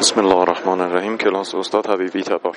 بسم الله الرحمن الرحیم. کلاس استاد حبیبی تبار.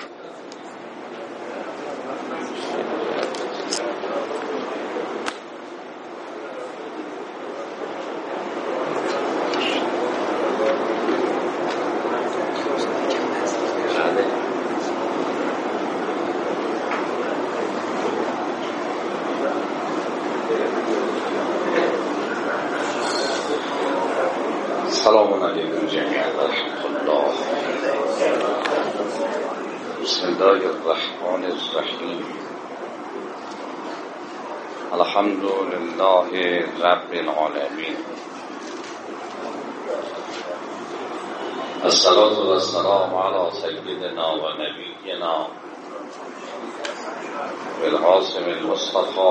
والسلام على سيدنا ونبينا بالعاصم المصطفى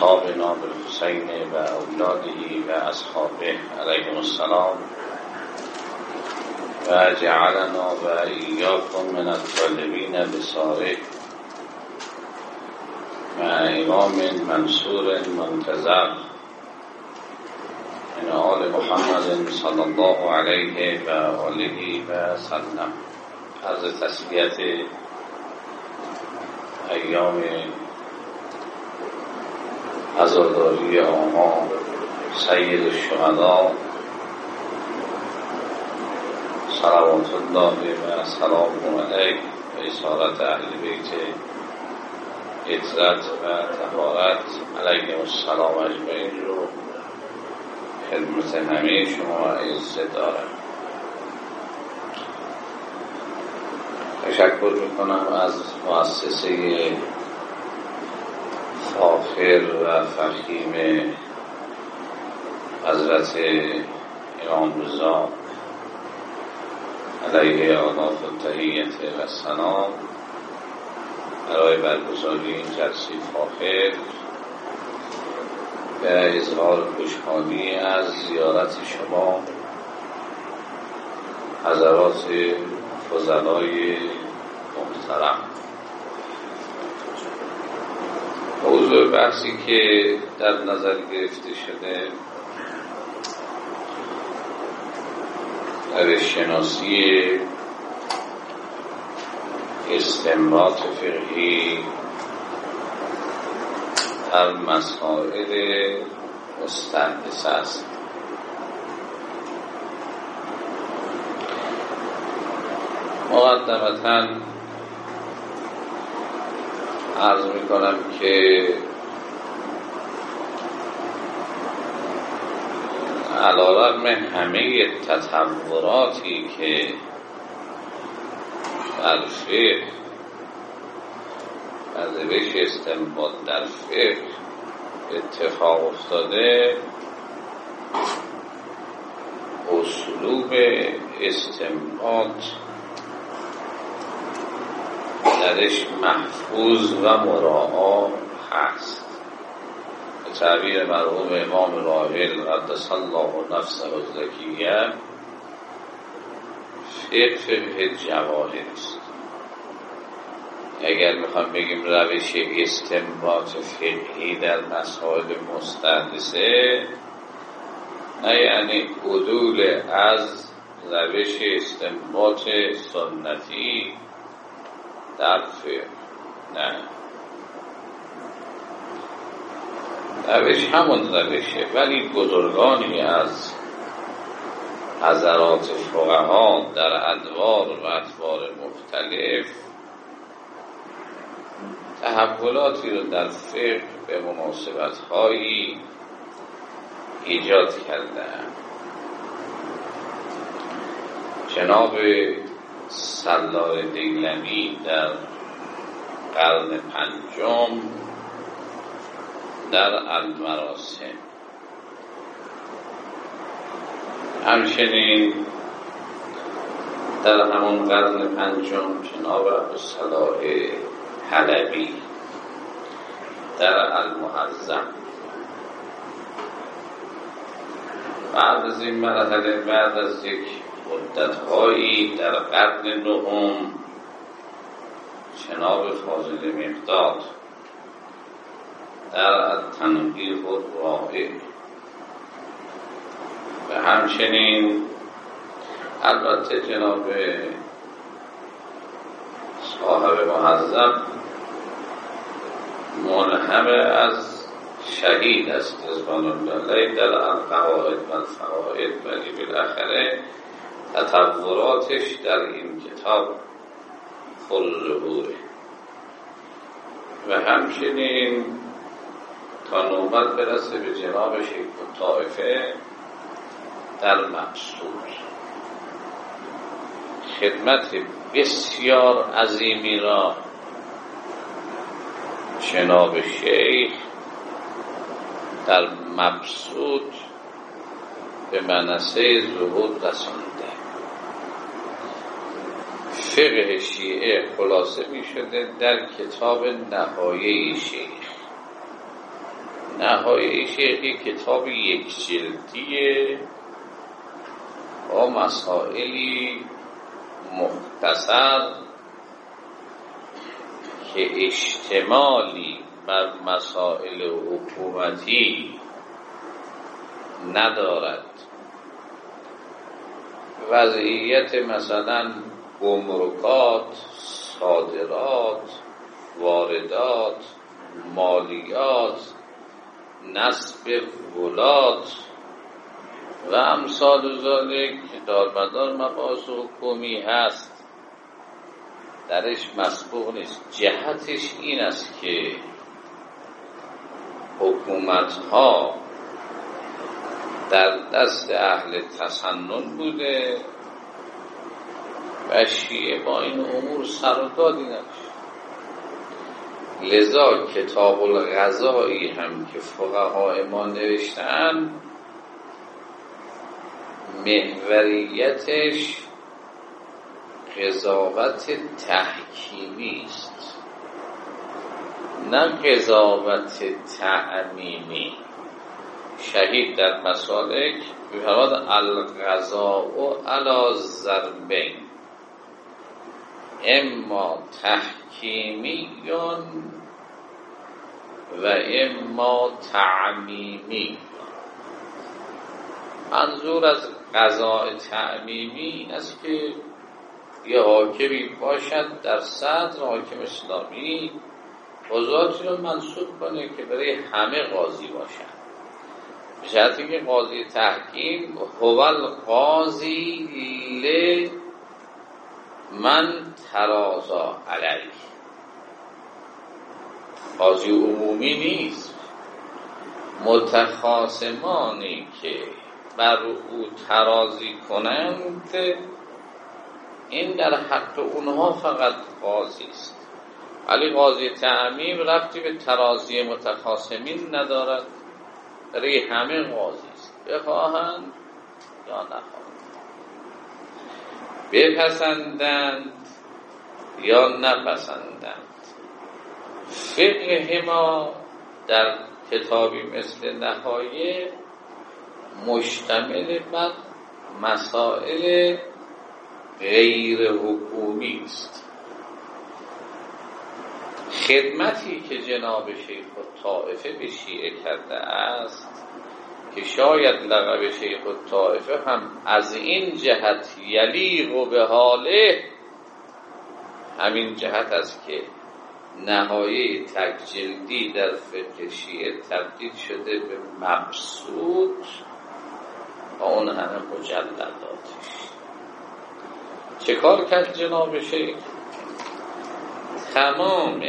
بمصابنا بالحسين وأولاده وأصحابه عليهم السلام. وجعلنا وإياكم من الطالبين بصاره مع إمام منصور منتظر. من آل محمد صلى الله عليه وآله وسلم عرض تسلیت ایام عزاداری آما سید الشهدا صلوات الله و سلام علیه و اصارت اهل بیت اطرت و تهارت علیه السلام اجمعین رو خدمت همه شما عزه دارم. تشکر می‌کنم از مؤسسه فاخر و فخیم حضرت امام رضا علیه آلاف التحییت و سلام برای برگزاری این جلسه فاخر به اظهار خوشحالی از زیارت شما حضرات فضلای محترم. موضوع بحثی که در نظر گرفته شده در شناسی استنباط فقهی در مسائل مستحدث است. مقدمتا عرض می کنم که علا رقم همه تطوراتی که در فقه از روش استنباط در فقه اتفاق افتاده اسلوب استنباط درش محفوظ و مراعا هست. به تعبیر مرحوم امام راحل قدس الله نفسه و زکیه فقه فقه جواهر است اگر می‌خوام بگیم روش استنباط فقهی در مسائل نه یعنی عدول از روش استنباط سنتی در فقه نه. روش همون روشه ولی بزرگانی از حضرات فقها در ادوار و اطوار مختلف تحولاتی رو در فقه به مناسبت هایی ایجاد کردن جناب سلار دیلمی در قرن پنجم در المراسم. همچنین در همون قرن پنجم جناب صلاح حلبی در المحزم بعد از این مرحله بعد از یک مدتهایی در قرن نهم جناب فاضل مقداد در تنقیح و واقع. و همچنین البته جناب صاحب محذب منحم از شهید است رضوان الله در القواعد و الفوائد ولی بالاخره تطوراتش در این کتاب کل و همچنین تا نوبت برسه به جناب شیخ طائفه در مقصود خدمت بسیار عظیمی را جناب شیخ در مبسود به منصه زهود رسانده فقه شیعه خلاصه می شده در کتاب نهایه شیخ. نهایه شیخ کتاب یک جلدیه با مسائلی مختصر که اشتمالی بر مسائل حکومتی ندارد. وضعیت مثلا گمرکات صادرات واردات مالیات نصب ولات. و امثال ذالک که دارمدار مباحث حکومی هست. درش مسبوق نیست. جهتش این است که حکومت ها در دست اهل تسنن بوده. و با این امور سر و دادی لذا کتاب الغذایی هم که فقهای ما نوشتن محوریتش قضاوت تحکیمی است. نه قضاوت تعمیمی. شهید در مسالک بفرماد الغذا و علا اما تحکیمیون و اما تعمیمی منظور از قضاء تعمیمی این است که یه حاکمی باشد در صدر حاکم اسلامی قضاتی رو منصوب کنه که برای همه قاضی باشد. به که قاضی تحکیم هو قاضی ل من ترازا علیه. قاضی عمومی نیست. متخاصمانی که بر او ترازی کنند این در حق اونها فقط قاضی است. ولی قاضی تعمیم رفتی به ترازی متخاصمین ندارد. برای همه قاضی است. بخواهند یا نخواهند. بپسندند یا نپسندند. فقه ما در کتابی مثل نهایه مشتمل بر مسائل غیر حکومی است. خدمتی که جناب شیخ و طائفه به شیعه کرده است که شاید لقب شیخ و طائفه هم از این جهت یلیق و به حاله همین جهت است که نهایه تکجلدی در فقه شیعه تبدیل شده به مبسوط و اون همه مجلداتش چه کار کرد جناب شیخ؟ تمام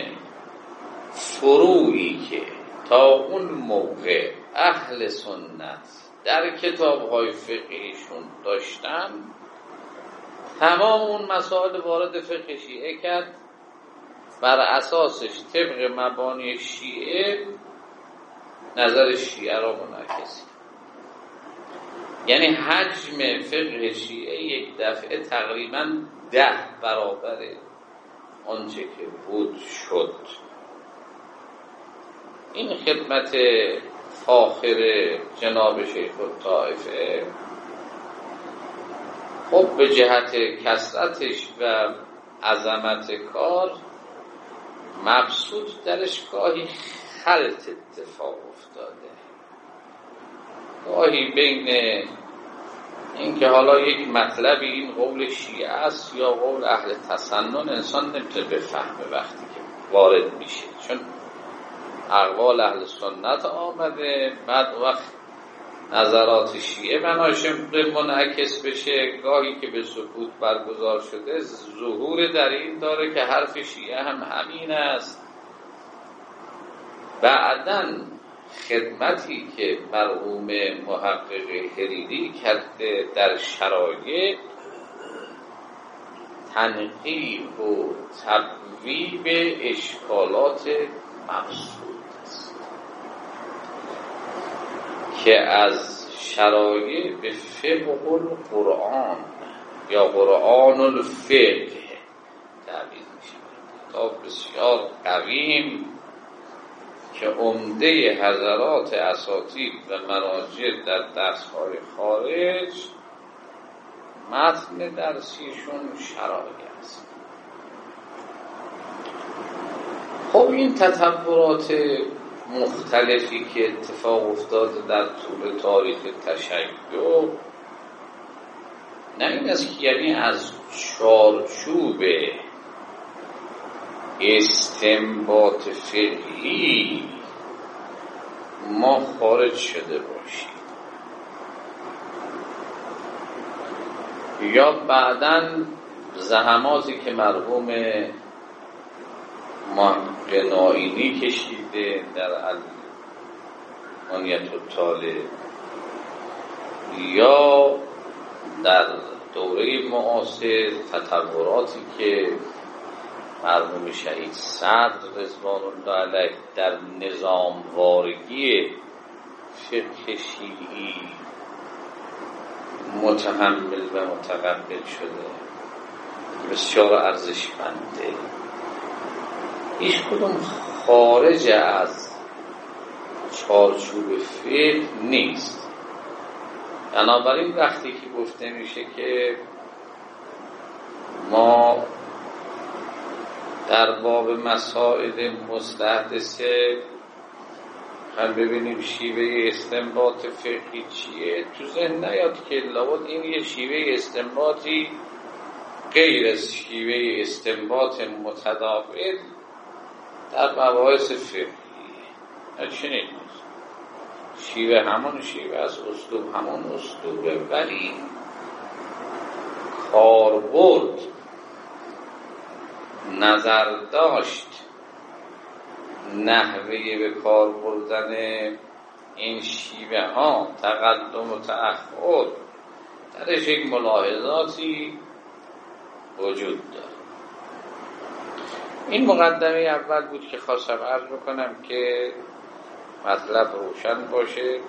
فروعی که تا اون موقع اهل سنت. در کتاب های فقهیشون داشتن تمام اون مسائل وارد فقه شیعه کرد. بر اساسش طبق مبانی شیعه نظر شیعه را منعکس یعنی حجم فقه شیعه یک دفعه تقریبا ده برابره آنچه که بود شد. این خدمت فاخر جناب شیخ الطائفه خب به جهت کسرتش و عظمت کار مقصود درش گاهی خلط اتفاق افتاده. گاهی بین اینکه حالا یک مطلبی این قول شیعه است یا قول اهل تسنن انسان نمی‌تونه بفهمه وقتی که وارد میشه. چون اقوال اهل سنت آمده. بعد وقت نظرات شیعه بناش منعکس بشه گاهی که به سکوت برگزار شده ظهور در این داره که حرف شیعه هم همین است. بعدا خدمتی که مرحوم محقق هریدی کرده در شرایط تنقیب و تبویب اشکالات مقصود است که از شرایط به فقه القرآن یا قرآن الفقه تعبیر می شود تا بسیار قویم که عمده حضرات اساتید و مراجع در درسهای خارج متن درسیشون شرایع است. خب این تطورات مختلفی که اتفاق افتاده در طول تاریخ تشیع نه این است که یعنی از چارچوب استنباط فقهی ما خارج شده باشیم. یا بعدا زحماتی که مرحوم قناینی کشیده در المانیت و یا در دوره معاصر تطوراتی که مرحوم شهید صدر رضوان الله در نظام وارگی فقه شیعی متحمل و متقبل شده. بسیار ارزشمنده. هیچ کدوم. خارج از چارچوب فقه نیست. بنابراین وقتی که گفته میشه که ما در باب مسائل مستحدثه هم ببینیم شیوه استنباط فقهی چیه؟ تو ذهن نیاد که لابد این یه شیوه استنباطی غیر از شیوه استنباط متداول در مباحث فقهی. چنین شیوه همون شیوه از اسلوب همون اسلوبه ولی کاربرد نظر داشت نحوه به کار بردن این شیوه ها تقدم و تأخر درش یک ملاحظاتی وجود داره این مقدمه اول بود که خواستم عرض بکنم که مطلب روشن باشه.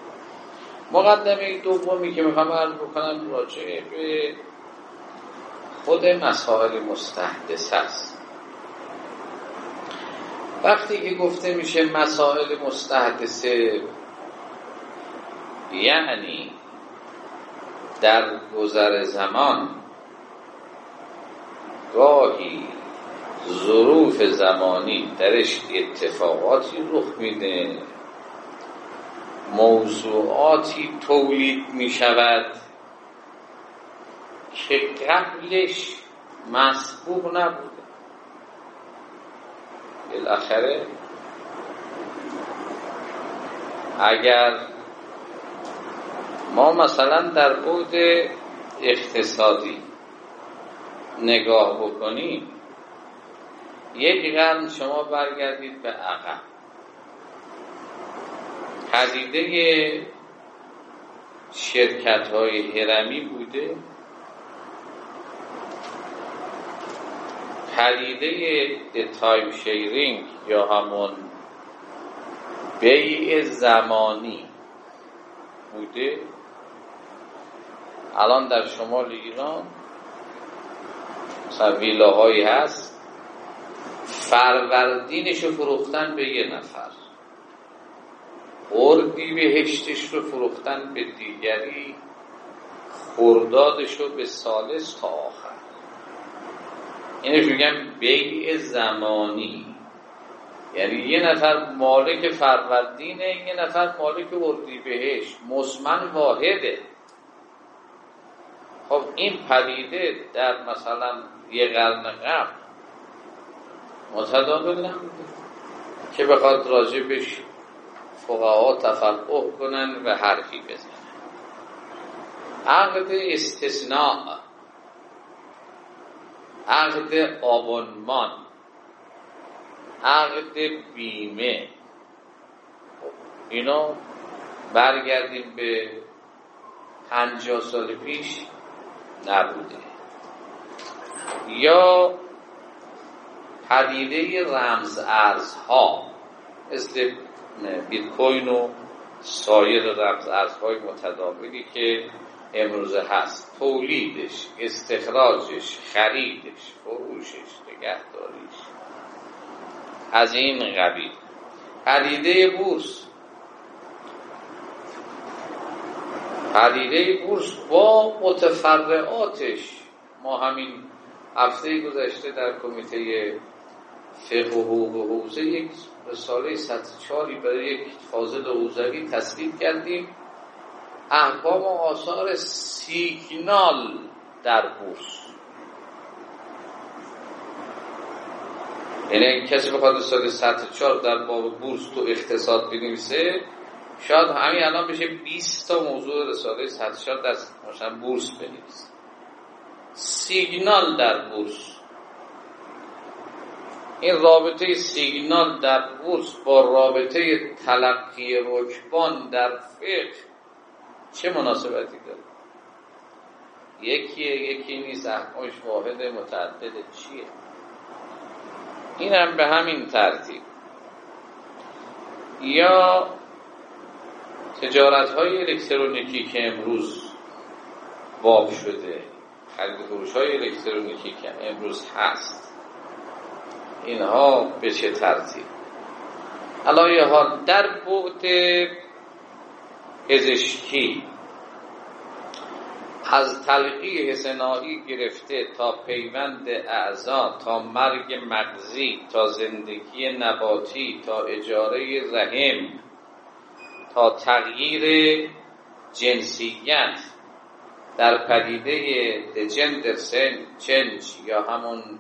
مقدمه دومی که می‌خوام عرض بکنم راجع به خود مسائل مستحدث است. وقتی که گفته میشه مسائل مستحدثه یعنی در گذر زمان گاهی ظروف زمانی درش اتفاقاتی رخ میده. موضوعاتی تولید می شود که قبلش مسبوق نبود بالاخره اگر ما مثلا در بود اقتصادی نگاه بکنیم یک قرن شما برگردید به عقب. پدیده شرکت های هرمی بوده. پدیده تایم شیرینگ یا همون بیع زمانی بوده. الان در شمال ایران مثلا ویلاهایی هست. فروردینش رو فروختن به یه نفر. اردی بهشتش رو فروختن به دیگری. خردادش رو به سالس تا آخر. اینش میگن بیع زمانی. یعنی یه نفر مالک فروردینه یه نفر مالک اردی بهش مزمن واحده. خب این پدیده در مثلا یه قرن قبل متداول نبوده که بخواد راجع بش فقها تفقه کنن و حرفی بزنن. عقد استثناء عقد آبونمان عقد بیمه. اینا برگردیم به پنجاه سال پیش نبوده. یا پدیده رمز ارزها مثل بیت کوین و سایر رمز ارزهای متداولی که امروزه هست. تولیدش استخراجش خریدش فروشش نگهداریش. از این قبیل. پدیده بورس. پدیده بورس با متفرعاتش. ما همین هفته گذشته در کمیته فقه و حقوق حوزه یک رساله سطح چاری برای یک فاضل حوزوی تصویب کردیم. احکام و آثار سیگنال در بورس. یعنی کسی بخواد رساله سطح چار در باب بورس تو اقتصاد بنویسه شاید همین الان بشه 20 تا موضوع رساله سطح چار در بورس بنویسه. سیگنال در بورس. این رابطه سیگنال در بورس با رابطه تلقی رکبان در فقه چه مناسبتی داره؟ یکیه یکی نیست احکامش واحد متعدد چیه؟ این هم به همین ترتیب. یا تجارت های الکترونیکی که امروز باب شده خرید فروش های الکترونیکی که امروز هست. اینها به چه ترتیب علایه حال در بعد پزشکی از تلقیح سنایی گرفته تا پیوند اعضا تا مرگ مغزی تا زندگی نباتی تا اجاره رحم تا تغییر جنسیت در پدیده جندر چنج یا همون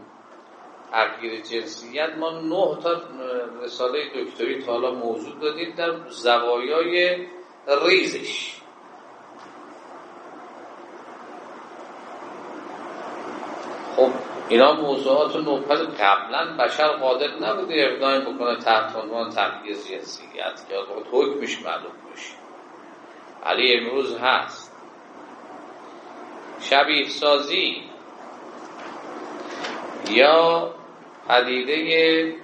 تغییر جنسیت ما نه تا رساله دکتری تا حالا موجود دادیم در زوایای ریزش. خب اینا موضوعات نوپل قبلا بشر قادر نبوده اقدام بکنه تحت عنوان تغییر جنسیت. که حکمش معلوم بشه علی امروز هست. شبیه سازی یا پدیده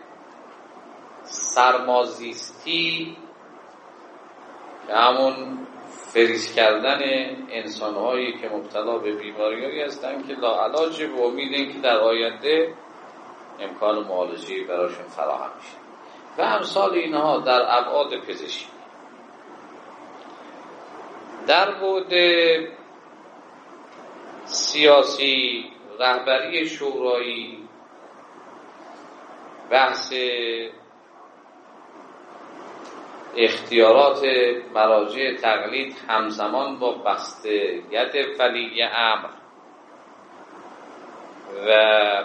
سرمازیستی که همون فریز کردن انسان هایی که مبتلا به بیماری هستن که لاعلاج به امید که در آینده امکان معالجه براشون فراهم میشه. و امثال اینها در ابعاد پزشکی. در بود سیاسی رهبری شورایی بحث اختیارات مراجع تقلید همزمان با بستگیت ولی امر و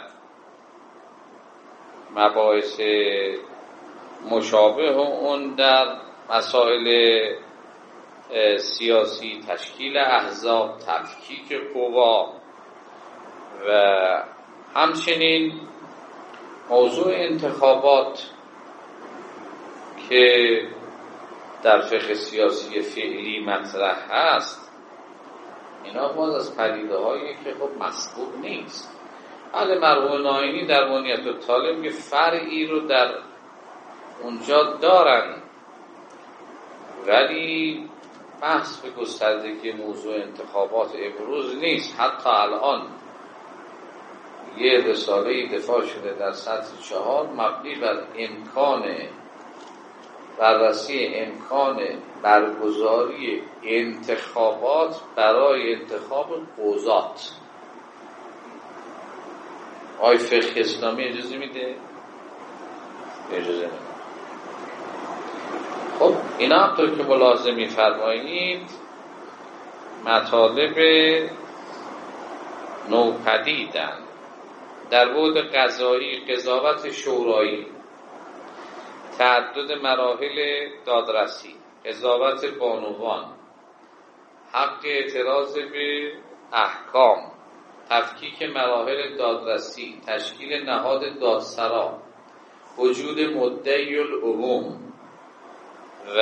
مباحث مشابه اون در مسائل سیاسی تشکیل احزاب تفکیک قوا و همچنین موضوع انتخابات که در فقه سیاسی فعلی مطرح هست اینا باز از پدیده هایی که خب مسبوق نیست. حال مرحوم ناینی در بنیت و طالب یه فرعی رو در اونجا دارن ولی بحث به گستردگی موضوع انتخابات امروز نیست. حتی الان یه رساله دفاع شده در سطح چهار مبنی بر امکان بررسی امکان برگزاری انتخابات برای انتخاب قوزات آی فقه اسلامی اجازه میده؟ اجازه میده. خب اینا همطور که ملاحظه میفرمایید مطالب نوپدیدن. در بود قضایی قضاوت شورایی تعدد مراحل دادرسی قضاوت بانوان حق اعتراض به احکام تفکیک مراحل دادرسی تشکیل نهاد دادسرا وجود مدعی العموم و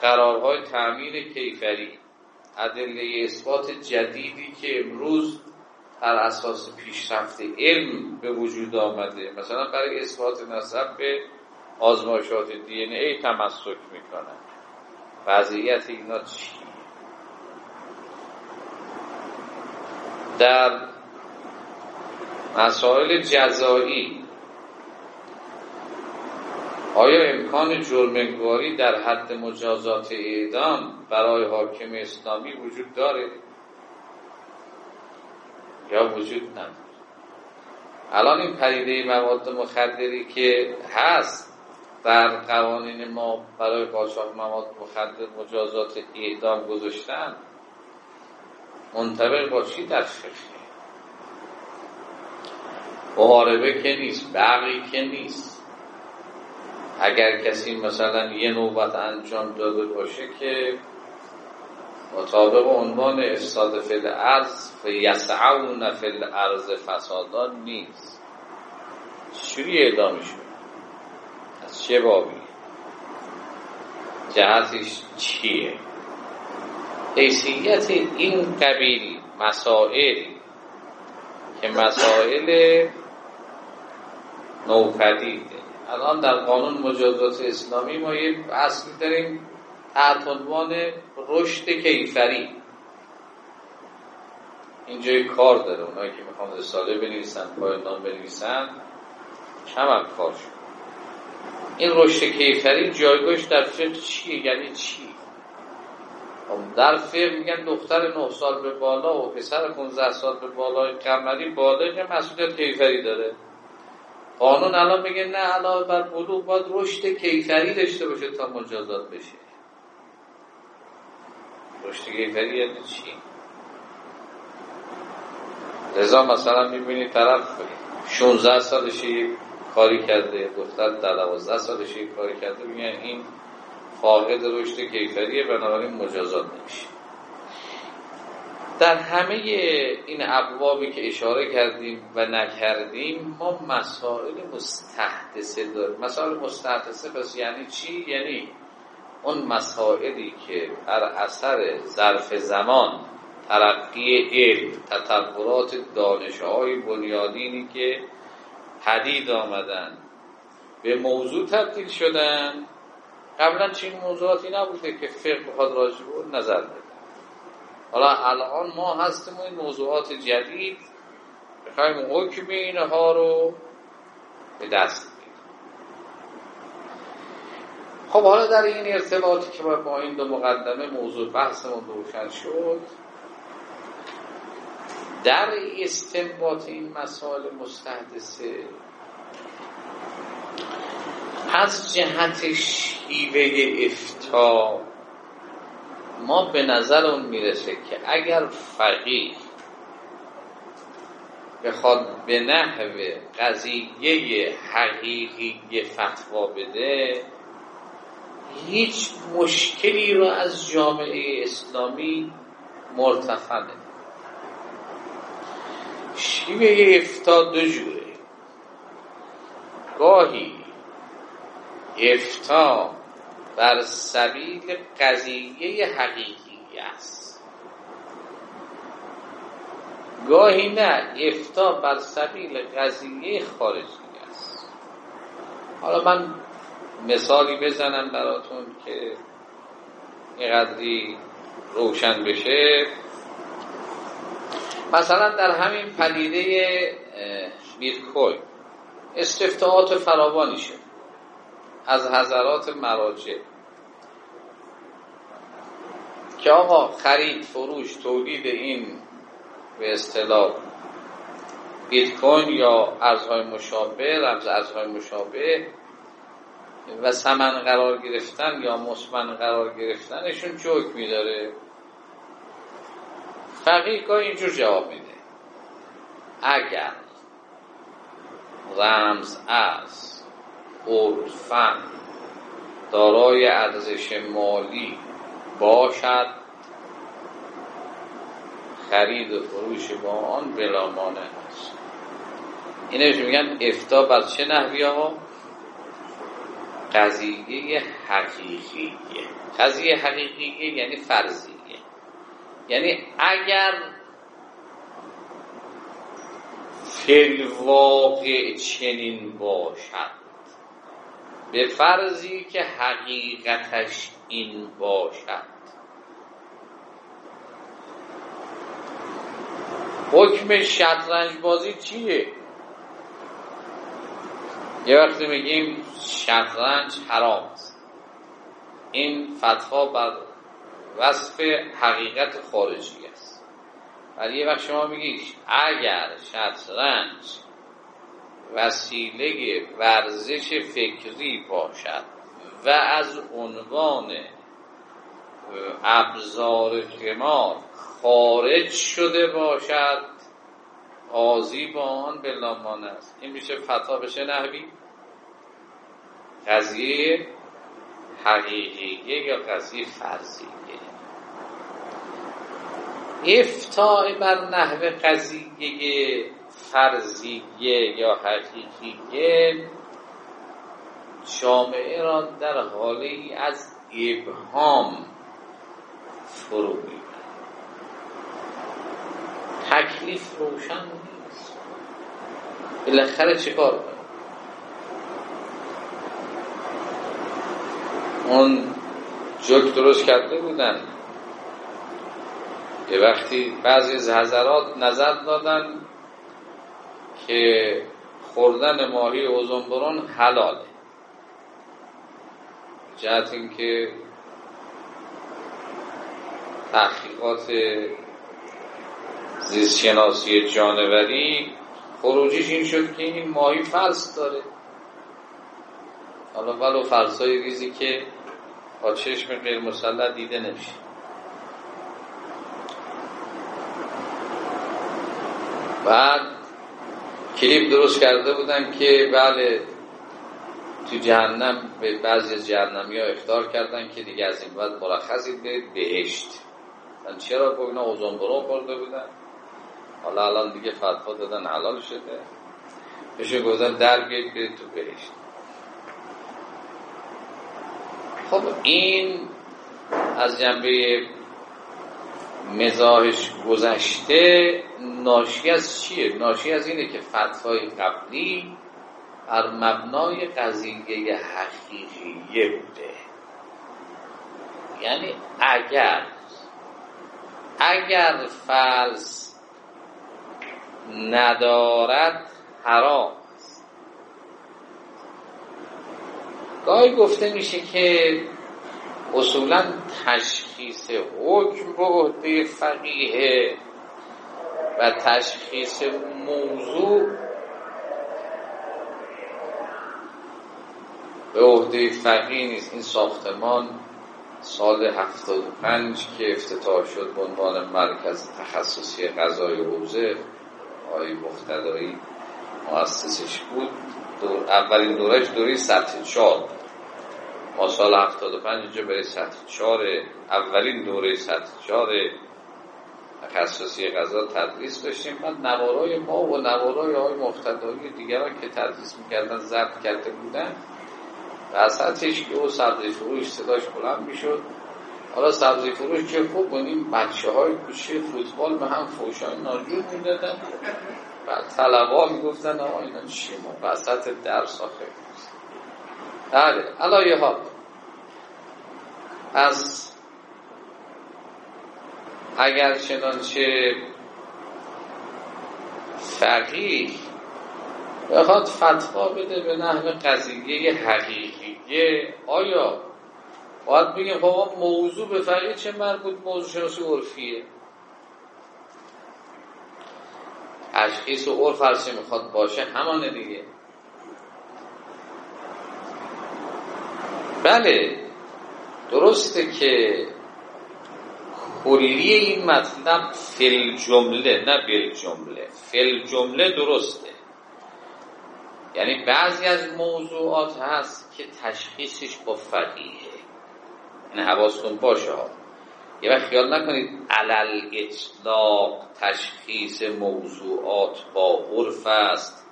قرارهای تأمین کیفری ادله اثبات جدیدی که امروز بر اساس پیشرفت علم به وجود آمده. مثلا برای اثبات نسب به آزمایشات دی ای تمسک می‌کنن. وضعیت اینا چی؟ در مسائل جزایی آیا امکان جرمگواری در حد مجازات اعدام برای حاکم اسلامی وجود داره؟ یا وجود نداره. الان این پدیده مواد مخدری که هست در قوانین ما برای قاچاق مواد مخدر مجازات اعدام گذاشتن منطبق با چی در فقه محاربه که نیست بقی که نیست. اگر کسی مثلا یه نوبت انجام داده باشه که مطابق عنوان افساد فل ارز یسعون فل ارز فسادان نیست. چجوری شد از چه بابی؟ جهتش چیه؟ حیثیت این قبیل مسائل که مسائل نوپدیده الان در قانون مجازات اسلامی ما یه اصل داریم. تحت عنوان رشد کیفری. اینجا کار داره. اونایی که می‌خوان رساله بنویسن پایان بنویسن چمن کار شد. این رشد کیفری جایگاهش در فقه چیه؟ یعنی چی؟ خب در فقه میگن دختر 9 سال به بالا و پسر 15 سال به بالای قمری بالغ مسئولیت کیفری داره. قانون الان میگه نه علاوه بر بلوغ باید رشد کیفری داشته باشه تا مجازات بشه. رشد کیفری یعنی چی؟ لذا مثلا می‌بینی طرف 16 سالشی کاری کرده دختر در 12 سالشی کاری کرده میگن این فاقد رشد کیفریه بنابراین مجازات نمیشه. در همه این ابوابی که اشاره کردیم و نکردیم ما مسائل مستحدثه داریم. مسائل مستحدثه پس یعنی چی؟ یعنی اون مسائلی که بر اثر ظرف زمان ترقی علم تطورات دانشهای بنیادینی که پدید آمدن به موضوع تبدیل شدن قبلا چین موضوعاتی نبوده که فقه بخواد راجع نظر بده حالا الان ما هستیم این موضوعات جدید بخوایم حکم اینها رو به دست خب حالا در این ارتباطی که با این دو مقدمه موضوع بحثمون روشن شد در استنباط این مسائل مستحدثه از جهت شیوه افتا ما به نظر اون می‌رسه که اگر فقیه بخواد به نحو قضیه حقیقی فتوا بده هیچ مشکلی رو از جامعه اسلامی مرتفع شیوه افتا دو جوره. گاهی افتا بر سبیل قضیه حقیقی است. گاهی نه افتا بر سبیل قضیه خارجی است. حالا من مثالی بزنم براتون که اینقدری روشن بشه. مثلا در همین پدیده بیت کوین استفتاعات فراوانی شد از حضرات مراجع که آقا خرید فروش تولید این به اصطلاح بیت کوین یا ارزهای مشابه رمز ارزهای مشابه و سمن قرار گرفتن یا مسمن قرار گرفتنشون چه حکمی داره فقیه اینجور جواب میده. اگر رمز از عرفن دارای ارزش مالی باشد خرید و فروش با آن بلا مانع است. اینش میگن؟ افتا بر چه نحوی ها قضیه حقیقیه. قضیه حقیقیه یعنی فرضیه. یعنی اگر واقع چنین باشد به فرضی که حقیقتش این باشد. حکم شطرنج بازی چیه؟ یه وقتی میگیم شطرنج حرام است. این فتوا بر وصف حقیقت خارجی است. ولی یه وقت شما میگید اگر شطرنج وسیله ورزش فکری باشد و از عنوان ابزار قمار خارج شده باشد قاضی با آن بلامان است. این میشه فتا بشه نحوی. قضیه حقیقیه یا قضیه فرضیه. افتاع بر نحو قضیه فرضیه یا حقیقیه جامعه را در حاله از ابهام فرو تکلیف روشن بالاخره چه کار؟ اون جوک درست کرده بودن. که وقتی بعضی از حضرات نظر دادن که خوردن ماهی اوزنبرون حلاله. جهت اینکه تحقیقات زیستشناسی جانوری خروجیش این شد که این ماهی فلس داره. حالا ولو های ریزی که با چشم غیر مسلح دیده نمیشه. بعد کلیپ درست کرده بودن که بله تو جهنم به بعضی از جهنمی ها اختار کردن که دیگه از این بعد مرخصی برید بهشت چرا با اینا اوزان برو خورده بودن. حالا الان دیگه فتفا دادن حلال شده. بشه گفتن در بیاید برید تو بهشت. خب این از جنبه مزاحش گذشته ناشی از چیه؟ ناشی از اینه که فتوای قبلی بر مبنای قضیه حقیقیه بوده. یعنی اگر اگر فلس ندارد حرام. گاهی گفته میشه که اصولا تشخیص حکم به عهده فقیه و تشخیص موضوع به عهده فقیه نیست. این ساختمان سال 75 که افتتاح شد به عنوان مرکز تخصصی غذای حوزه آقای مختدایی مؤسسش بود. دور اولین دورش دوری سطح چهار ما سال 75 اینجا برای سطح چهار اولین دوره سطح چهار تخصصی غذا تدریس داشتیم. بعد نوارای ما و نوارای های مفتدایی دیگران که تدریس می‌کردن ضبط کرده بودن و سطحش که او سبزی فروش صداش بلند می‌شد. حالا سبزی فروش که خوب این بچه های کوچه فوتبال به هم فوشای ناجور می‌دادن. بعد طلبا می‌گفتن آقا اینا چی ما وسط درس آخه بله علایه ها. از اگر چنانچه فقیه بخواد فتوا بده به نحو قضیه حقیقیه آیا باید بگیم بابا موضوع به فقیه چه مربوط موضوع شناسی عرفیه؟ تشخیص و عرف هرچی می‌خواد باشه همانه دیگه. بله درسته که کلی این مطلب فل جمله نه بل جمله. فل جمله درسته. یعنی بعضی از موضوعات هست که تشخیصش با فقیه. این حواستون باشه یه وقت خیال نکنید علل اطلاق تشخیص موضوعات با عرف است.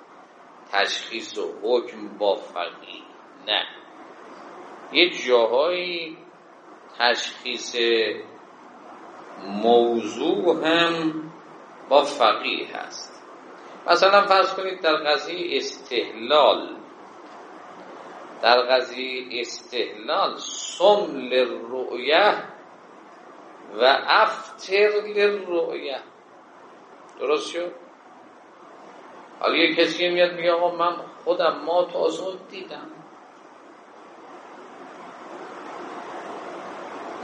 تشخیص و حکم با فقیه. نه. یه جاهایی تشخیص موضوع هم با فقیه هست. مثلا فرض کنید در قضیه استحلال در قضیه استحلال سم للرؤیه و افتر للرؤیه. درست شد؟ حالا یه کسی میاد میگه آقا من خودم ما تازه دیدم.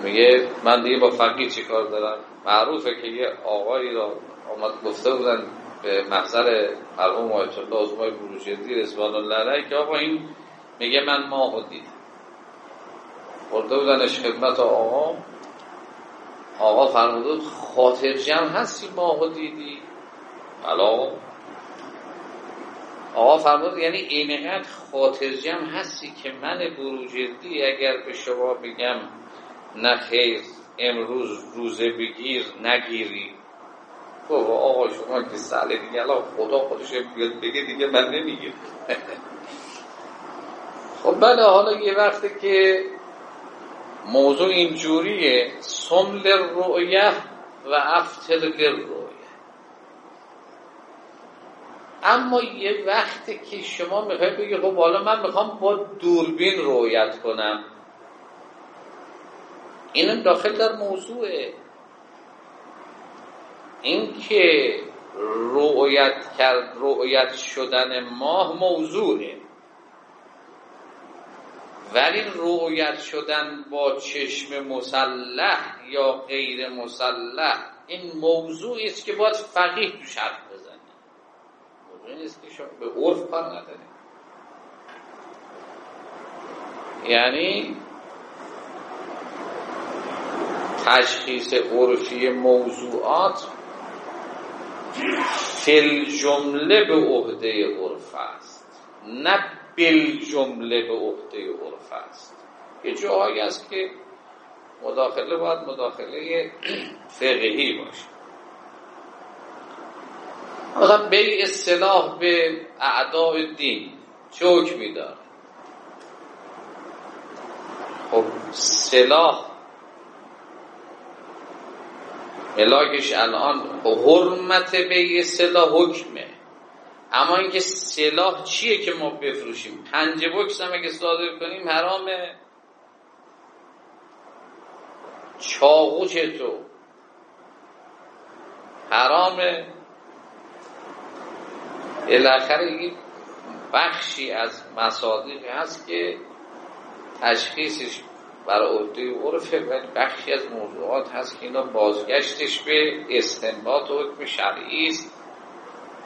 میگه من دیگه با فقیه چی کار دارم؟ معروفه که یه آقایی را آمد گفته بودن به محضر مرحوم آیت الله عظمای بروجردی رضوان الله که آقا این میگه من ماه دیدم. برده بودنش خدمت آقا. آقا فرمودود خاطر جمع هستی ماه دیدی؟ حالا آقا فرمود یعنی اینقدر خاطر جمع هستی که من بروجردی اگر به شما بگم نه خیر امروز روزه بگیر نگیری. بابا آقا شما که ساله دیگه خدا خودش بیاد بگه دیگه من نمیگیر خب بله حالا یه وقتی که موضوع اینجوریه. سم للرؤیه و افتر للرؤیه اما یه وقتی که شما می‌خوای بگی خب حالا من می‌خوام با دوربین رویت کنم. این داخل در موضوعه. اینکه رؤیت کرد رؤیت شدن ماه موضوعه. ولی رؤیت شدن با چشم مسلح یا غیر مسلح این موضوعی است که باید فقیه توش حرف بزنی موضوعی است که شما به عرف کار نداره یعنی تشخیص عرفی موضوعات فل جمله به عهده عرف است. نه بل جمله به عهده عرف است. یه جاهایی است که مداخله باید مداخله فقهی باشه. مثلا به اصطلاح به اعداء دین چه حکمی داره؟ خب سلاح ملاکش الان حرمت به سلاح حکمه. اما اینکه سلاح چیه که ما بفروشیم؟ پنج بکس هم اگه صادر کنیم حرامه. چاقو چطور حرامه. الاخره یه بخشی از مصادیق هست که تشخیصش برای عهده عرفه ولی بخشی از موضوعات هست که اینا بازگشتش به استنباط حکم شرعی است.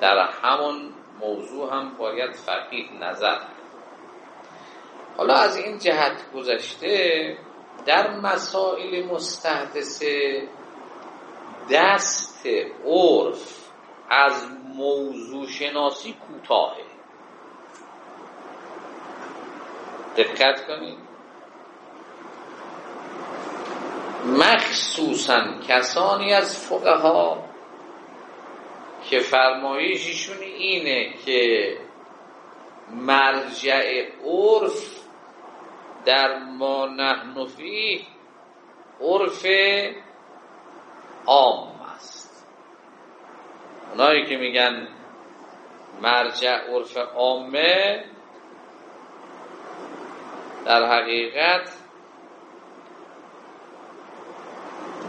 در همون موضوع هم باید فقیه نظر حالا از این جهت گذشته در مسائل مستحدثه دست عرف از موضوع شناسی کوتاهه. دقت کنید. مخصوصا کسانی از فقها که فرمایششون اینه که مرجع عرف در ما نحنفی عرف عام است. اونایی که میگن مرجع عرف عامه در حقیقت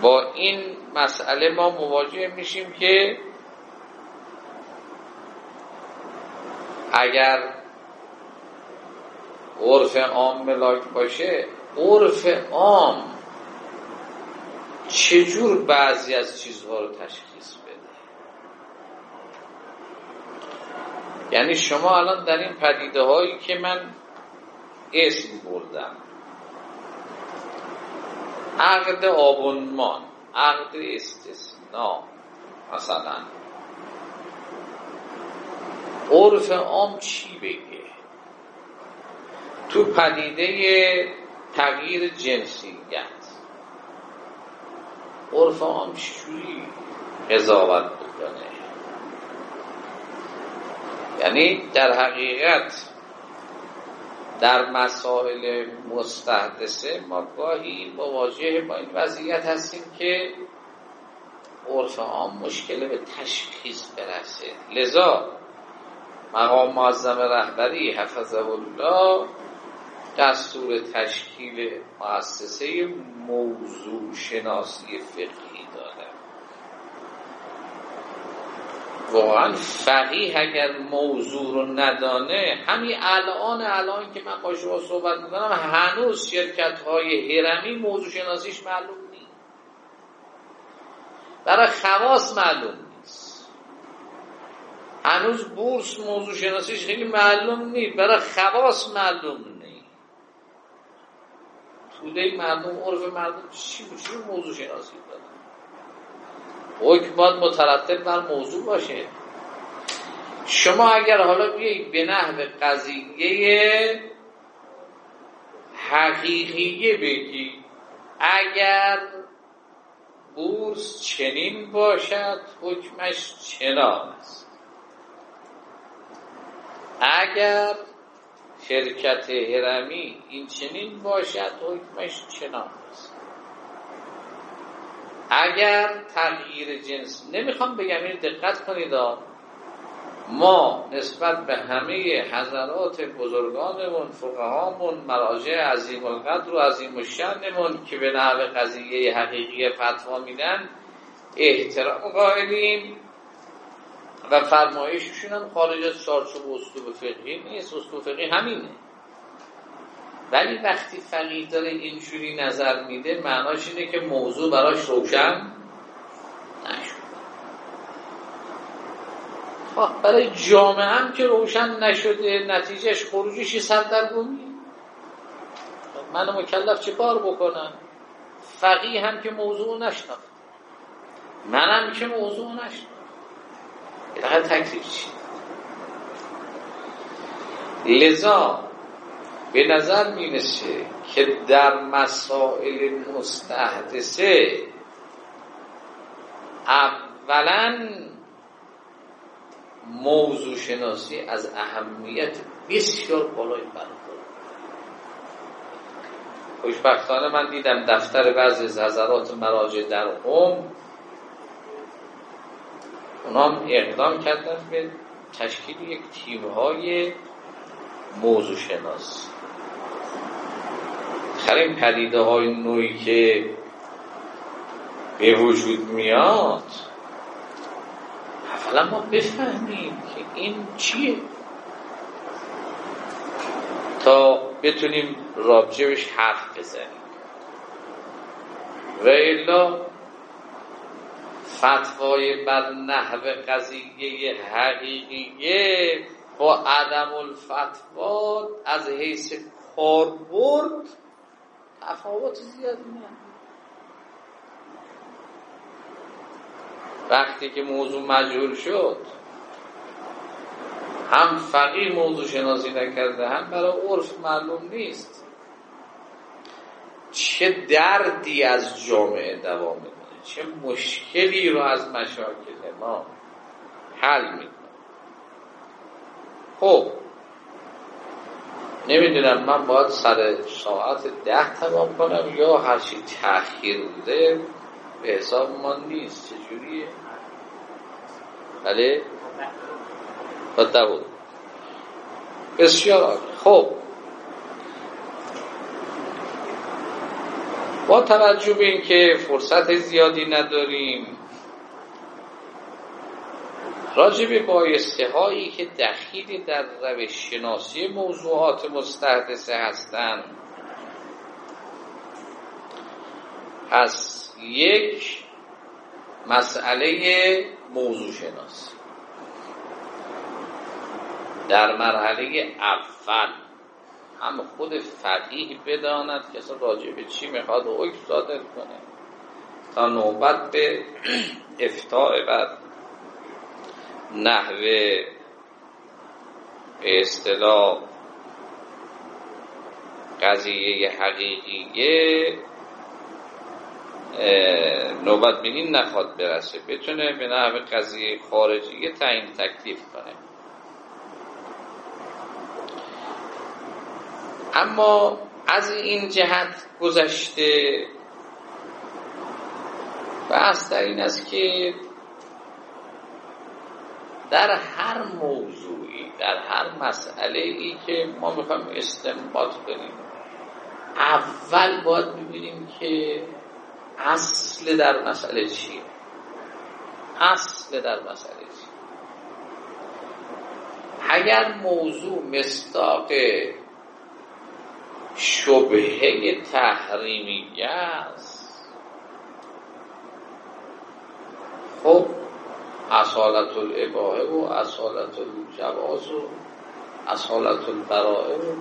با این مسئله ما مواجه میشیم که اگر عرف عام ملاک باشه عرف عام چجور بعضی از چیزها رو تشخیص بده؟ یعنی شما الان در این پدیده هایی که من اسم بردم عقد آبونمان عقد استثناء مثلا عرف عام چی بگه؟ تو پدیده تغییر جنسیت عرف عام چجوری قضاوت بکنه یعنی در حقیقت در مسائل مستحدثه ما گاهی مواجه با این وضعیت هستیم که عرف عام مشکل به تشخیص برسه. لذا مقام معظم رهبری حفظه الله دستور تشکیل مؤسسه موضوع شناسی فقهی داره. واقعا فقیه اگر موضوع رو ندانه همین الان الان که من با شما صحبت می‌کنم هنوز شرکت های هرمی موضوع شناسیش معلوم نیست. برای خواص معلوم هنوز بورس موضوع شناسیش خیلی معلوم نیست. برای خواص معلوم نیست. توده مردم عرف مردم چی چی موضوع شناسی داره حکم باید مترتب بر موضوع باشه. شما اگر حالا بیایید به نحو قضیه حقیقیه بگی اگر بورس چنین باشد حکمش چنان است. اگر شرکت هرمی این چنین باشد حکمش چنان است. اگر تغییر جنس نمی‌خوام بگم این دقت کنید ما نسبت به همه حضرات بزرگانمون فقهامون مراجع عظیم القدر و عظیم الشنمون که به نحو قضیه حقیقی فتوا میدن احترام قائلیم. و فرمایششون هم خارج از چارچوب اسلوب فقهی نیست. اسلوب فقهی همینه. ولی وقتی فقیه داره اینجوری نظر میده معناش اینه که موضوع براش روشن نشد. خب، برای جامعه هم که روشن نشده نتیجهش خروجشی صد در گمی من مکلف چه کار بکنم فقیه هم که موضوع نشناخت. منم که موضوع نشناخت. بالاخره تکلیف چی؟ لذا به نظر می‌رسه که در مسائل مستحدثه اولا موضوع شناسی از اهمیت بسیار بالای برخورد. خوشبختانه من دیدم دفتر بعضی از حضرات مراجع در قوم اونا هم اقدام کردن به تشکیل یک تیم های موضوع شناس این پدیده های نوعی که به وجود میاد اولا ما بفهمیم که این چیه. تا بتونیم رابجهش حرف بزنیم. و الا فتوای بر نحو قضیه حقیقیه با عدم الفتوا از حیث کاربرد تفاوت زیاد میاد وقتی که موضوع مجهول شد هم فقیر موضوع شناسی نکرده هم برای عرف معلوم نیست چه دردی از جامعه دوام چه مشکلی رو از مشاکل ما حل می‌کنه. خب نمی‌دونم من باید سر ساعت ده تمام کنم یا هرچی تأخیر بوده به حساب ما نیست. چجوریه؟ بله؟ بود بسیار خب با توجه به اینکه فرصت زیادی نداریم راجع به بایسته هایی که دخیلی در روش شناسی موضوعات مستحدثه هستند. پس یک مسئله موضوع شناسی. در مرحله اول هم خود فقیه بداند. اصلا راجع به چی می‌خواد حکم صادر کنه. تا نوبت به افتاع بعد. نحوه به اصطلاح قضیه حقیقیه. نوبت این نخواد برسه. بتونه به نحو قضیه خارجیه تعیین تکلیف کنه. اما از این جهت گذشته بحث در این است که در هر موضوعی در هر مسئله ای که ما می‌خوایم استنباط کنیم اول باید ببینیم که اصل در مسئله چیه؟ اصل در مسئله چیه؟ اگر موضوع مستاق شبهه تحریمی است خب اصالت الاباهه و اصالت الجواز و اصالت البرائه و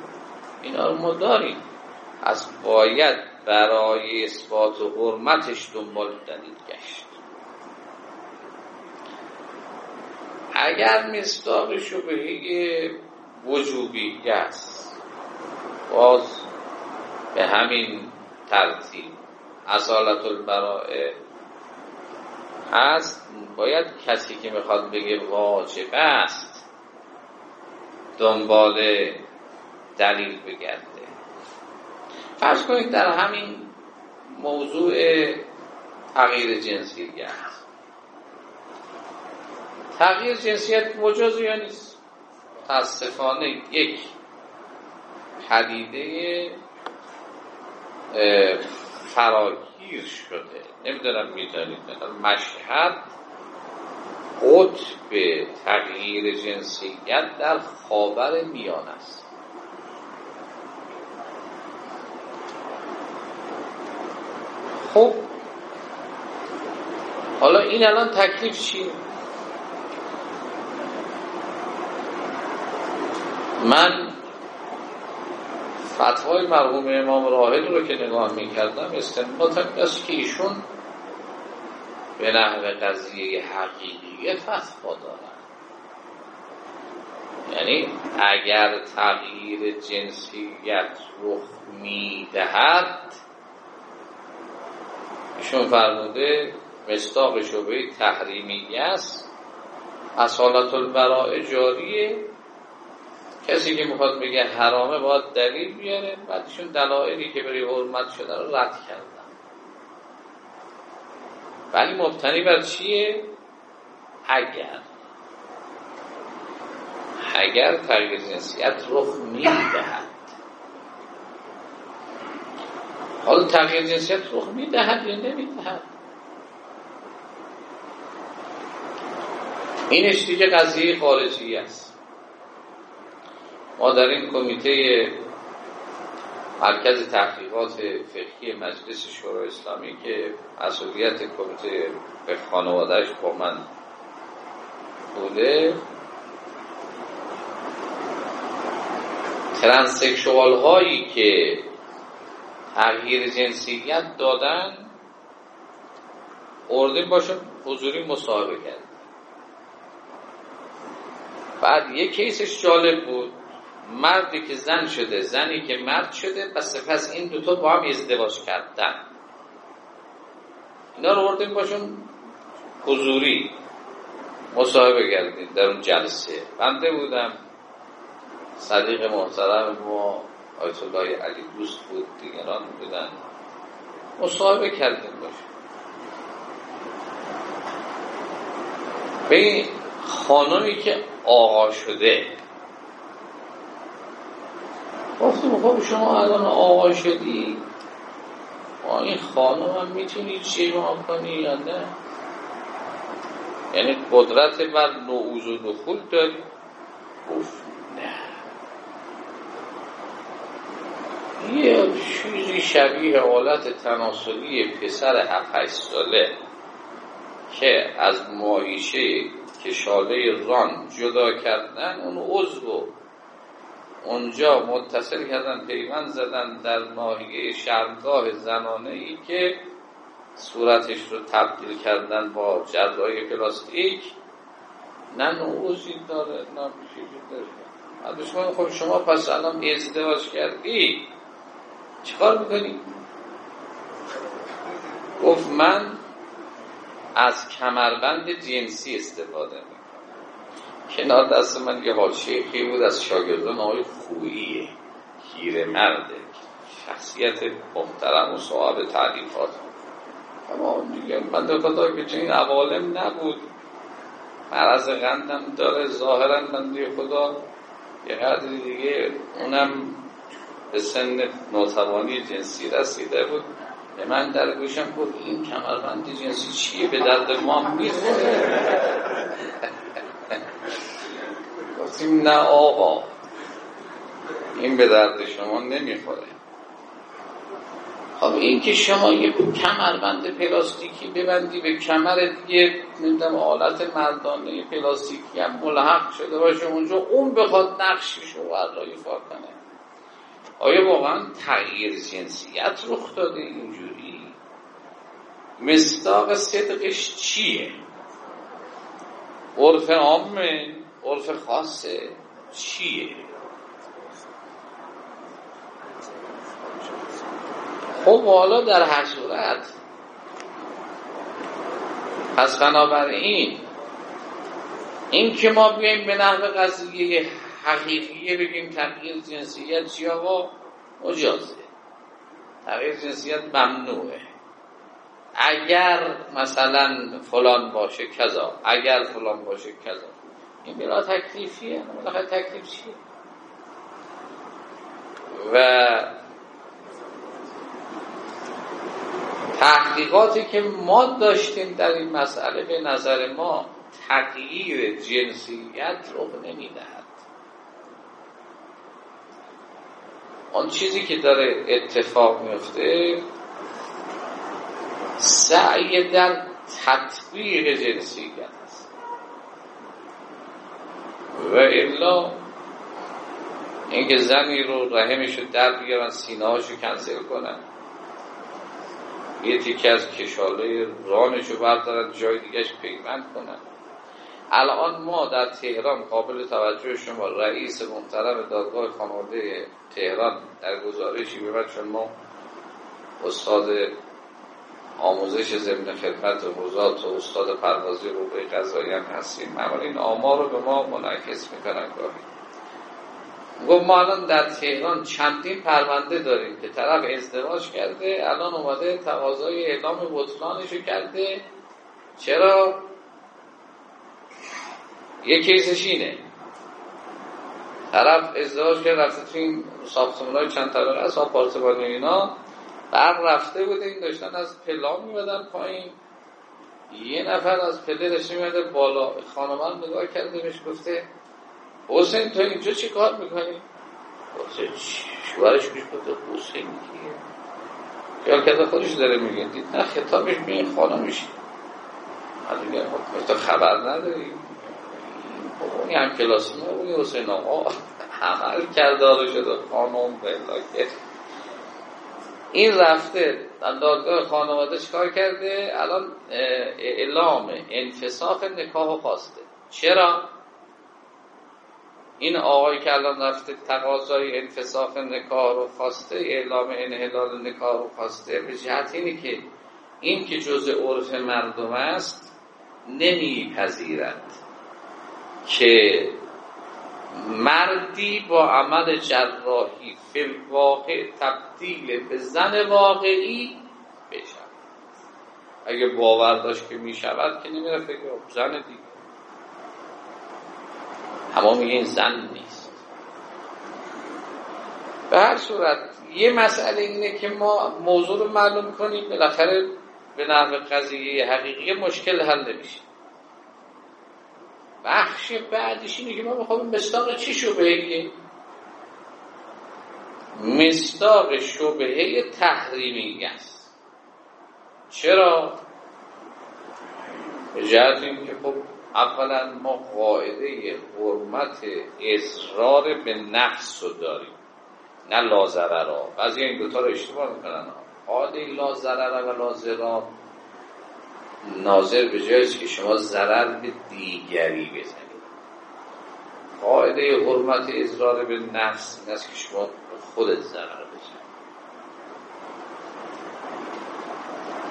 اینا رو ما داریم. از باید برای اثبات و حرمتش دنبال دلیل گشت. اگر مصداق شبهه وجوبی است باز به همین ترتیب. اصالت البرائه. هست باید کسی که می‌خواد بگه واجب است دنبال دلیل بگرده. فرض کنید در همین موضوع تغییر جنسیت تغییر جنسیت مجاز یا نیست؟ متاسفانه یک پدیده فراگیر شده. نمی‌دونم می‌دانید. مشهد قطب تغییر جنسیت در خاور میان است. خب حالا این الان تکلیف چیه؟ من فتوای مرحوم امام راهل رو که نگاه می‌کردم استنباطم است که ایشون به نحو قضیه حقیقی فتوا دارن. یعنی اگر تغییر جنسیت رخ می‌دهد ایشون فرموده مستاق شبه تحریمی است. اصالت البراء جاریه. کسی که می‌خواد بگه حرامه باید دلیل بیاره بعدشون دلایلی که برای حرمت شده رو رد کردن. ولی مبتنی بر چیه؟ اگر. اگر تغییر جنسیت رخ می‌دهد. حالا تغییر جنسیت رخ می‌دهد یا نمی‌دهد؟ اینش دیگه قضیه خارجی است. ما در این کمیته مرکز تحقیقات فقهی مجلس شورای اسلامی که مسئولیت کمیته به خانوادهش با من بوده ترانسکشوال هایی که تغییر جنسیت دادن اردیم باشون حضوری مصاحبه کرد. بعد یک کیسش جالب بود. مردی که زن شده زنی که مرد شده پس سپس این دوتا با هم ازدواج کردن. اینا رو بردیم باشون حضوری. مصاحبه کردیم در اون جلسه. بنده بودم. صدیق محترم ما آیت الله علی دوست بود دیگران بودن. مصاحبه کردیم باشیم به خانمی که آقا شده گفتیم خب شما الان آقا شدی؟ با این خانم هم می‌تونی جماع کنی یا نه؟ یعنی قدرت بر نعوز و دخول داری؟ گفت نه. یه چیزی شبیه حالت تناسلی پسر هفت ساله که از ماهیشه کشاله ران جدا کردن اون عضو اونجا متصل کردن پیوند زدن در ناحیه شرمگاه زنانه ای که صورتش رو تبدیل کردن با جرای پلاستیک نه نوعوزی داره نه چیزی داره خب شما پس الان ازدواج کردی چیکار می‌کنی؟ گفت من از کمربند جنسی استفاده کنار دست من یه حال بود از شاگردان آقای خوییه هیر مرده شخصیت محترم و صاحب تعلیفات اما دیگه من خدا که چنین عوالم نبود. مرض قندم داره ظاهرا من دیگه خدا یه قدری دیگه اونم به سن ناتوانی جنسی رسیده بود. به من در گوشم بود این کمربند جنسی چیه؟ به درد ما می‌خوره گفتیم نه آقا. این به درد شما نمی‌خوره. خب این که شما یه کمربند پلاستیکی ببندی به کمر دیگه نمی‌دونم آلت مردانه پلاستیکی هم ملحق شده باشه اونجا اون بخواد نقشش رو ایفا کنه. آیا واقعا تغییر جنسیت رخ داده اینجوری؟ مصداق صدقش چیه؟ عرف عامه. عرف خاصه. چیه؟ خب حالا در هر صورت پس بنابراین این که ما بیایم به نحو قضیه حقیقیه بگیم تغییر جنسیت چی آقا؟ مجازه. تغییر جنسیت ممنوعه. اگر مثلا فلان باشه کذا. اگر فلان باشه کذا. این بلا تکلیفیه؟ بالاخره تکلیف چیه؟ و تحقیقاتی که ما داشتیم در این مسئله به نظر ما تغییر جنسیت رو نمی‌دهد. آن چیزی که داره اتفاق میفته سعی در تطبیق جنسیت. و الا اینکه زنی رو رحمش رو در بیارن سینه هاشو کنسل کنن. یه تیکه از کشاله رانش رو بردارن جای دیگهش پیمند کنن. الان ما در تهران قابل توجه شما رئیس محترم دادگاه خانواده تهران در گزارشی به چون ما استاد آموزش ضمن خدمت حوزات و استاد پروازی رو به قضایی هم هستیم. معمولا این آمار رو به ما منعکس می‌کنن گاهی گفت ما الان در تهران چندین پرونده داریم که طرف ازدواج کرده الان اومده تقاضای اعلام بطلانشو کرده. چرا؟ یه کیسش اینه. طرف ازدواج که رفته تو این ساختمون های چند طبقه از آپارتمان اینا. بر رفته بوده این داشتن از پلا میبدن پایین. یه نفر از پله داشته میبده بالا خانمان نگاه کرده بهش گفته حسین تو اینجا چی کار می‌کنی؟ گفته شوهرش پیش گفته حسین کیه؟ خیال کرده خودش داره میگه دید نه خطابش به این خانمش من میگه تو خبر نداری؟ اونی هم کلاسی ما اونی حسین آقا عمل کرداره شده خانم بلا این رفته دادگاه خانواده چکار کرده؟ الان اعلام انفساخ نکاح خواسته. چرا؟ این آقایی که الان رفته تقاضای انفساخ نکاح رو خواسته اعلام انحلال نکاح رو خواسته به جهت اینه که این که جزء عرف مردم است نمیپذیرد که مردی با عمل جراحی فی واقع تبدیل به زن واقعی بشن اگه باور داشت که می‌شود که نمیره فکر زن دیگه. اما میگه این زن نیست. به هر صورت یه مسئله اینه که ما موضوع رو معلوم کنیم بالاخره به نحو قضیه حقیقی مشکل حل نمیشه. بخش بعدش اینه که ما بخوایم مستاق چی شبهه؟ مستاق شبهه تحریمی است. چرا؟ به که خب اولا ما قاعده حرمت اصرار به نفس رو داریم نه لازره را بعضی این دوتا رو اشتباه می‌کنن. قاعده لازره و لازرا ناظر به جایی که شما ضرر به دیگری بزنید. قاعده حرمت اصرار به نفس این است که شما خودت ضرر بزنید.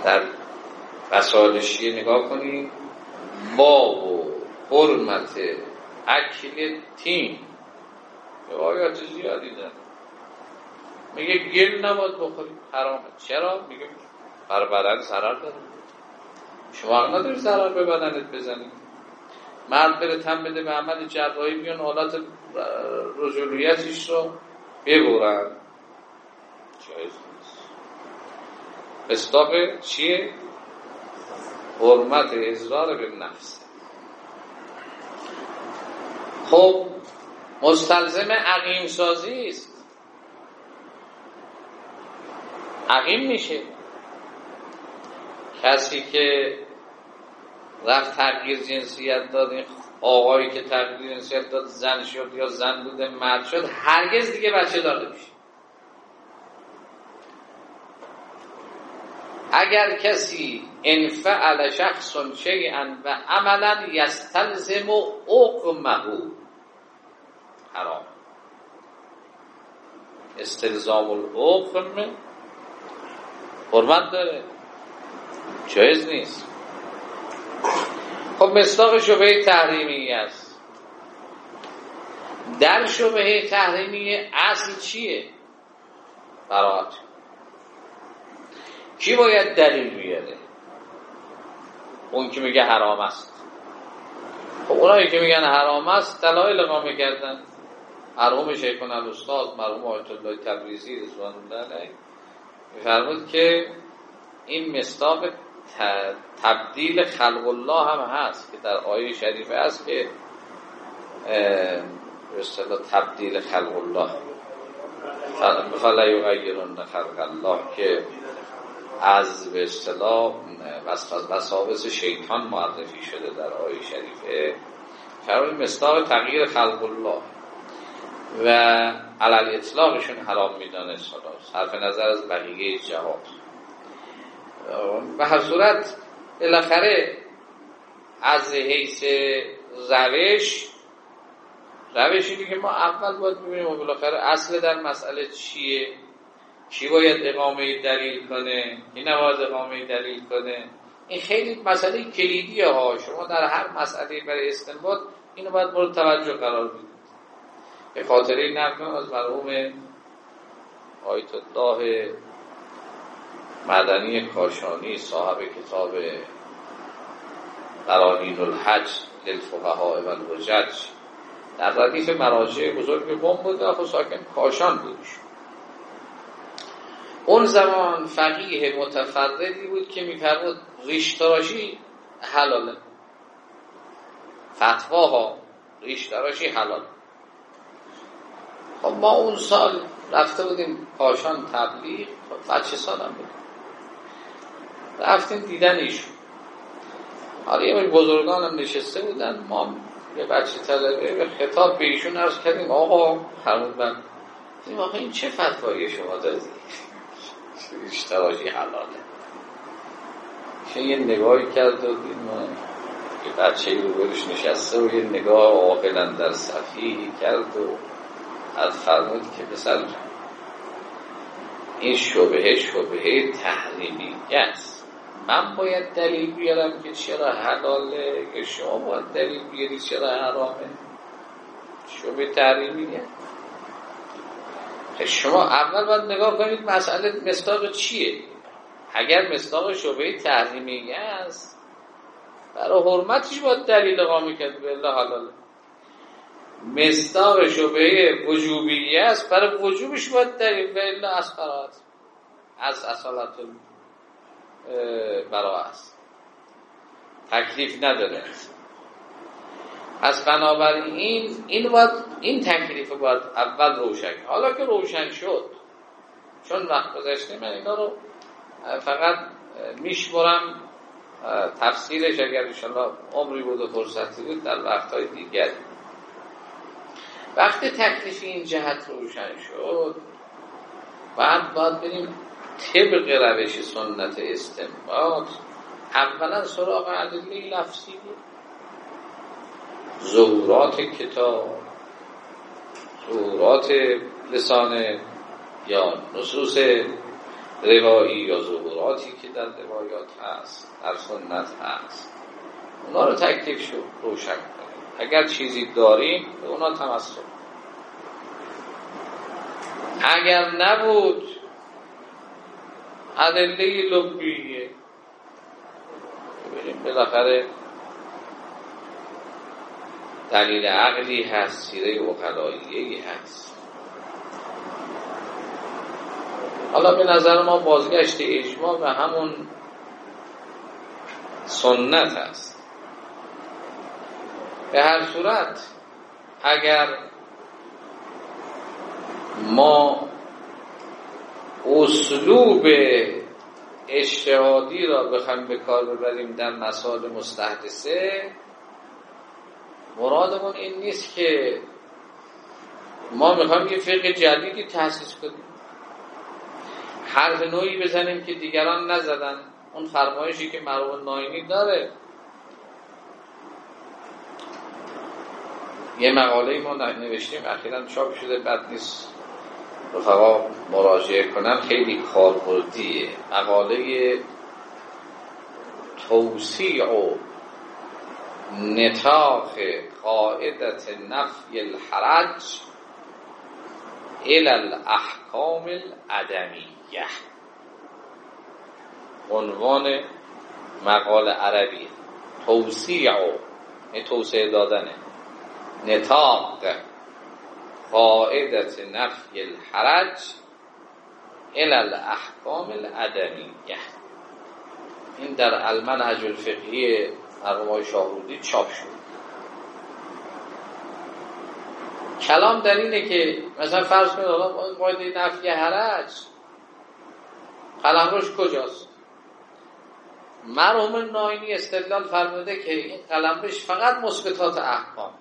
در وسائل نگاه کنید با و حرمت اکل تیم روایات زیادی داره میگه گل نباید بخوریم حرامه. چرا؟ میگه بر بدن ضرر داره شما نداری ضرر به بدنت بزنید مرد بره تن بده به عمل جراحی بیان حالت رجولیتش رو ببرن. جایز نیست. استاق چیه؟ حرمت اضرار به نفس. خب مستلزم عقیم سازی است. عقیم میشه. کسی که رفت تغییر جنسیت داد آقایی که تغییر جنسیت داد زن شد یا زن بوده مرد شد هرگز دیگه بچه داده میشه. اگر کسی انفعل شخص شیئا و عملا یستلزم اقمه حرام. استلزام الحکم حرمت داره. جایز نیست. خب مصداق شبه تحریمی است در شبه تحریمی اصل چیه؟ برات. کی باید دلیل بیاره؟ اون که میگه حرام است. خب اونایی که میگن حرام است دلایل اقامه کردن مرحوم شیخون الاستاد مرحوم آیت الله تبریزی رضوان الله علیه میفرمود که این مصداق تبدیل خلق الله هم هست که در آیه شریفه است که به تبدیل خلق الله. فلا یغیرن خلق الله که از به اصطلاح وساوس شیطان معرفی شده در آیه شریفه. فرمود مصداق تغییر خلق الله. و علل اطلاقشون حرام میدانه صرف نظر از بقیه جهات و هر صورت بالاخره از حیث روش روشی که ما اول باید ببینیم و بالاخره اصل در مسئله چیه؟ کی باید اقامه دلیل کنه؟ کی نباید اقامه دلیل کنه؟ این خیلی مسئله کلیدیه ها. شما در هر مسئله برای استنباط اینو باید مورد توجه قرار بدید. به خاطر این از مرحوم آیت الله مدنی کاشانی صاحب کتاب قرانین الحج للفقهاء و الحجج در ردیف مراجع بزرگ بم بود و ساکن کاشان بودش. اون زمان فقیه متفردی بود که میفرمود ریشتراشی حلاله فتواها ریشتراشی حلال. خب ما اون سال رفته بودیم کاشان تبلیغ خب بچه سالم بود. رفتیم دیدن ایشون. حالا یه بزرگان هم نشسته بودن ما یه بچه طلبه به خطاب به ایشون عرض کردیم آقا فرمود من. این چه فتوایی شما دادی؟ اشتراجی حلاله. چه یه نگاهی کرد و یه بچه رو برش نشسته و یه نگاه عاقلا در صفیحی کرد و از فرمود که پسر این شبهه شبهه تحریمی است من باید دلیل بیارم که چرا حلاله که شما باید دلیل بیاری چرا حرامه. شبه تحریمیه شما اول باید نگاه کنید مسئله مصداق چیه. اگر مصداق شبه تحریمی است برای حرمتش باید دلیل قامی کرد به الله حلاله. مصداق شبهه وجوبیه است برای وجوبش باید دلیل و الا از از اصالت برای است. تکلیف نداره. از بنابراین این باید این تکلیف باید اول روشن حالا که روشن شد چون وقت گذشته من اینا رو فقط میشمرم. تفسیرش اگر انشاءالله عمری بود و فرصتی بود در وقتهای دیگر. وقتی تکلیف این جهت روشن شد بعد باید بریم طبق روش سنت استنباط اولا سراغ عدلی لفظی بود. ظهورات کتاب ظهورات لسان یا نصوص روایی یا ظهوراتی که در روایات هست در سنت هست. اونا رو تکلیف شد روشن کنیم. اگر چیزی داریم به اونا تمسک. اگر نبود ادله لبیه ببینیم بالاخره دلیل عقلی هست سیره اقلاییه هست حالا به نظر ما بازگشت اجماع به همون سنت است به هر صورت اگر ما اسلوب اجتهادی را بخوایم به کار ببریم در مسائل مستحدثه. مرادمون این نیست که ما می‌خوایم یه فقه جدیدی تحسیس کنیم. حرف نوعی بزنیم که دیگران نزدن. اون فرمایشی که مرحوم ناینی داره. یه مقاله ما نوشتیم اخیرا چاپ شده بد نیست. رفقا مراجعه کنم خیلی کاربردیه مقاله توسیع و نتاق قاعدت نفی الحرج الى الاحکام الادمیه. عنوان مقال عربی. توسیع و توسعه دادنه نتاق قاعدت نفی الحرج الى الاحکام الادمیه. این در المنهج الفقهی مرحوم شاهرودی چاپ شد. کلام در اینه که مثلا فرض کنید حالا قاعده نفی حرج قلمروش کجاست؟ مرحوم ناینی استدلال فرموده که این قلمروش فقط مثبتات احکام.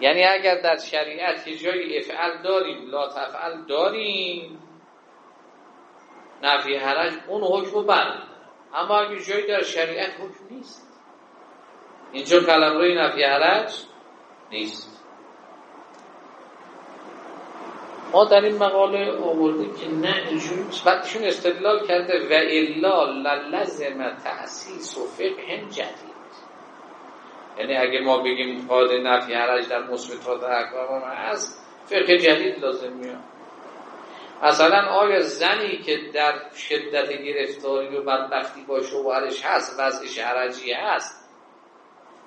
یعنی اگر در شریعت یه جایی افعل داریم لا تفعل داریم نفی حرج اون حکم بر اما اگر جایی در شریعت حکم نیست. اینجا قلم روی نفی حرج نیست. ما در این مقاله آوردیم که نه اینجوری بعدشون استدلال کرده و الا للزم تحسیس و فقه جدید. یعنی اگه ما بگیم قاعده نفی حرج در مثبتات احکام هست فقه جدید لازم میاد. مثلا آیا زنی که در شدت گرفتاری و بدبختی با شوهرش هست وضعش حرجی هست؟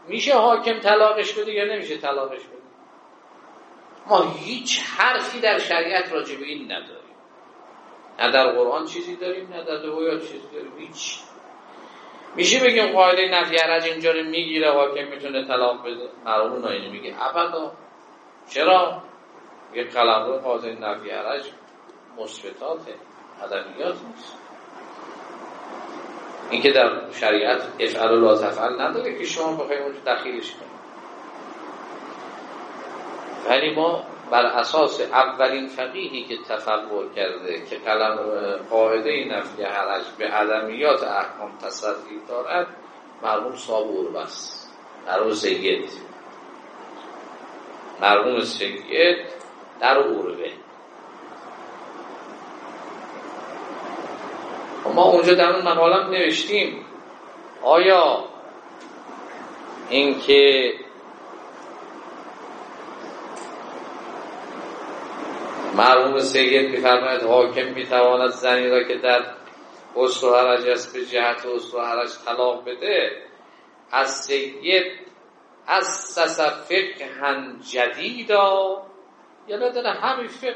میشه حاکم طلاقش بده یا نمیشه طلاقش بده ما هیچ حرفی در شریعت راجع به این نداریم. نه در قرآن چیزی داریم نه در روایات چیزی داریم. هیچ. میشه بگیم قاعده نفی حرج اینجا رو می‌گیره حاکم می‌تونه طلاق بده؟ مرحوم ناینی میگه ابدا. چرا؟ یه قلم رو قاعده نفی حرج مثبتات ادبیات نیست. اینکه در شریعت افعال و لا تفعل نداره که شما بخواید اونجا دخیلش کنید. ولی ما بر اساس اولین فقیهی که تصور کرده که قلم قاعده نفی حرج به عدمیات احکام تصدیق دارد مرحوم صابور بس مرحوم سید. مرحوم سید در اوروه ما اونجا در اون مقالم نوشتیم آیا اینکه مرحوم سید میفرماید حاکم می‌تواند زنی را که در اصل و است به جهت اصل و حرج طلاق بده از سید از سس فقه جدیدا یا داره همین فقه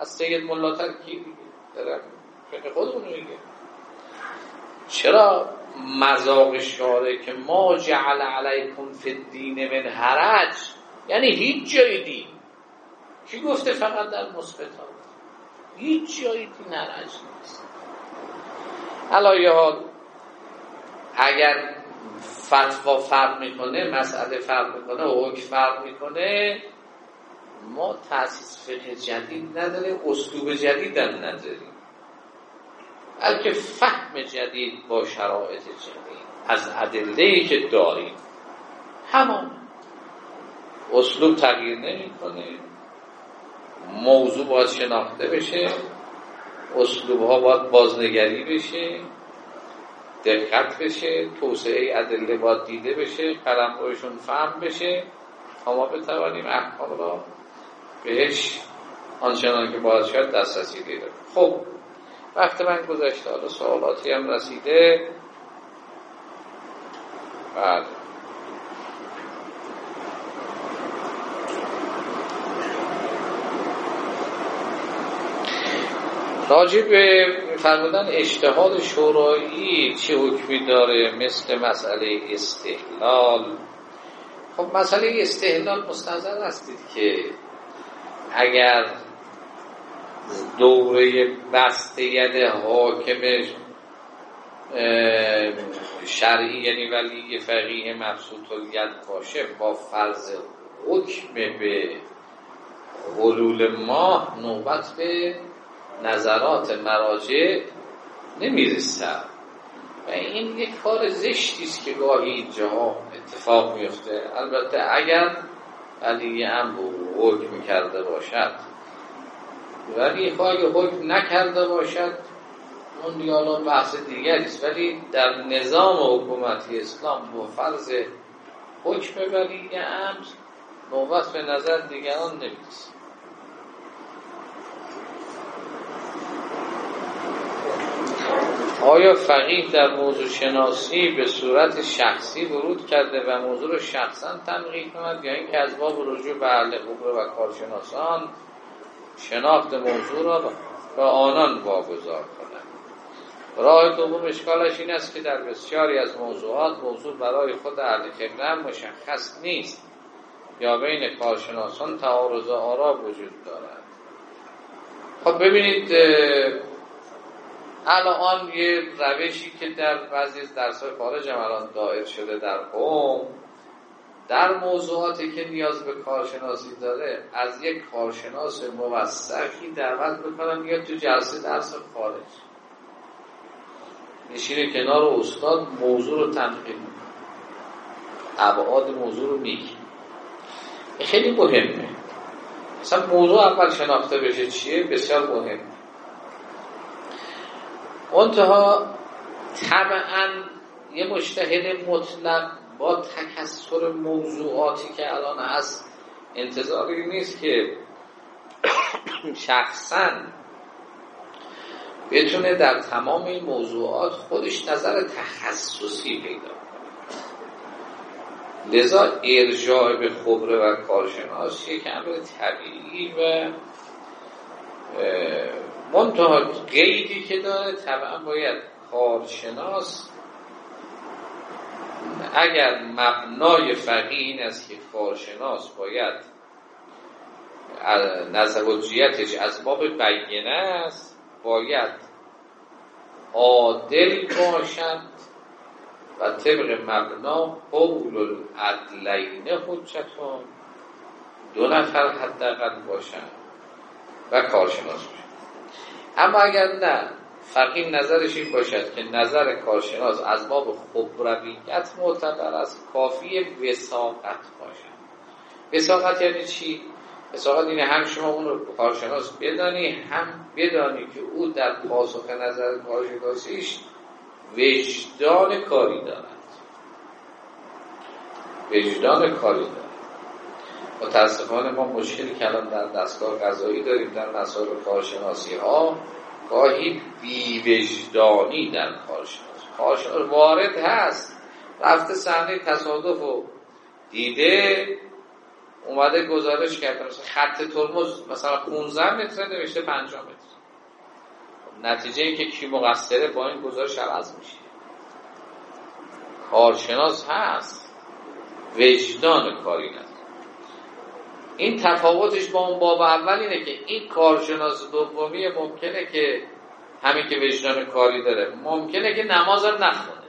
از سید ملا ترکی داره فقه خودمون میگه چرا مذاق شاره که ما جعل علیکم فی الدین من حرج؟ یعنی هیچ جای دین. کی گفته فقط در مثبتات هیچ جای دین حرج نیست. حالا حال اگر فتوا فرق می‌کنه مسئله فرق می‌کنه حکم فرق می‌کنه ما تاسیس فقه جدید نداره اسلوب جدید هم نداریم. بلکه فهم جدید با شرایط جدید. از ادله که داریم. همان اسلوب تغییر نمی‌کنه. موضوع باید شناخته بشه اسلوب ها باید بازنگری بشه دقت بشه توسعه ادله باید دیده بشه قلم روشون فهم بشه. تا ما بتوانیم احکام را بهش آنچنان که باید شد دسترسی دیده خب وقت من گذشته حالا سوالاتی هم رسیده. بعد راجع به فرمودن اجتهاد شورایی چه حکمی داره مثل مسئله استحلال؟ خب مسئله استحلال مستنظر هستید که اگر دوره بسته ید حاکم شرعی یعنی ولی فقیه مبسوط ید باشه با فرض حکم به حلول ماه نوبت به نظرات مراجع نمی‌رسد. و این یک کار زشتی است که گاهی اینجا اتفاق میفته البته اگر ولی امر حکم کرده باشد. ولی خواهی حکم نکرده باشد اون دیالا بحث دیگری است. ولی در نظام حکومتی اسلام با فرض حکم ولی امر نوبت به نظر دیگران نمی‌رسه آیا فقیه در موضوع شناسی به صورت شخصی ورود کرده و موضوع رو شخصا تنقیح کند یا اینکه از باب رجوع به اهل و کارشناسان شناخت موضوع را به آنان واگذار کنند؟ راه دوم اشکالش این است که در بسیاری از موضوعات موضوع برای خود اهل خبره مشخص نیست. یا بین کارشناسان تعارض آرا وجود دارد. خب ببینید الان یه روشی که در بعضی از درس‌های خارج هم الان دایر شده در قوم در موضوعاتی که نیاز به کارشناسی داره از یک کارشناس موثقی دعوت بکنم یا تو جلسه درس خارج. نشینه کنار استاد موضوع رو تنقیل ابعاد موضوع رو میگی. خیلی مهمه. مثلا موضوع اول شناخته بشه چیه؟ بسیار مهمه. منتها طبعا یه مشتهد مطلق با تکسر موضوعاتی که الان از انتظاری نیست که شخصا بتونه در تمام این موضوعات خودش نظر تخصصی پیدا لذا ارجاع به خبره و کارشناس یک امر طبیعی و منتها قیدی که داره طبعا باید کارشناس اگر مبنای فقیه این است که کارشناس باید نظریتش از باب بیینه است باید عادل باشد و طبق مبنا قول العدلین حجتون دو نفر حداقل باشند و کارشناس اما اگر نه فقیم نظرش این باشد که نظر کارشناس از باب خبرویت معتبر است کافی وساقت باشد. وساقت یعنی چی؟ وساقت اینه هم شما اون رو کارشناس بدانی هم بدانی که او در پاسخ نظر کارشناسیش وجدان کاری دارد. وجدان کاری دارد. متاسفانه ما مشکلی که در دستگاه قضایی داریم در مسائل کارشناسی ها گاهی بیوجدانی در کارشناس. کارشناس وارد هست. رفته صحنه تصادف و دیده اومده گزارش کرده. مثلا خط ترمز مثلا 15 متر نوشته 50 متر. نتیجه این که کی مقصره با این گزارش عوض میشه. کارشناس هست. وجدان کاری نداره. این تفاوتش با اون باب اول اینه که این کارشناس دومی ممکنه که همین که وجدان کاری داره ممکنه که نماز هم نخونه.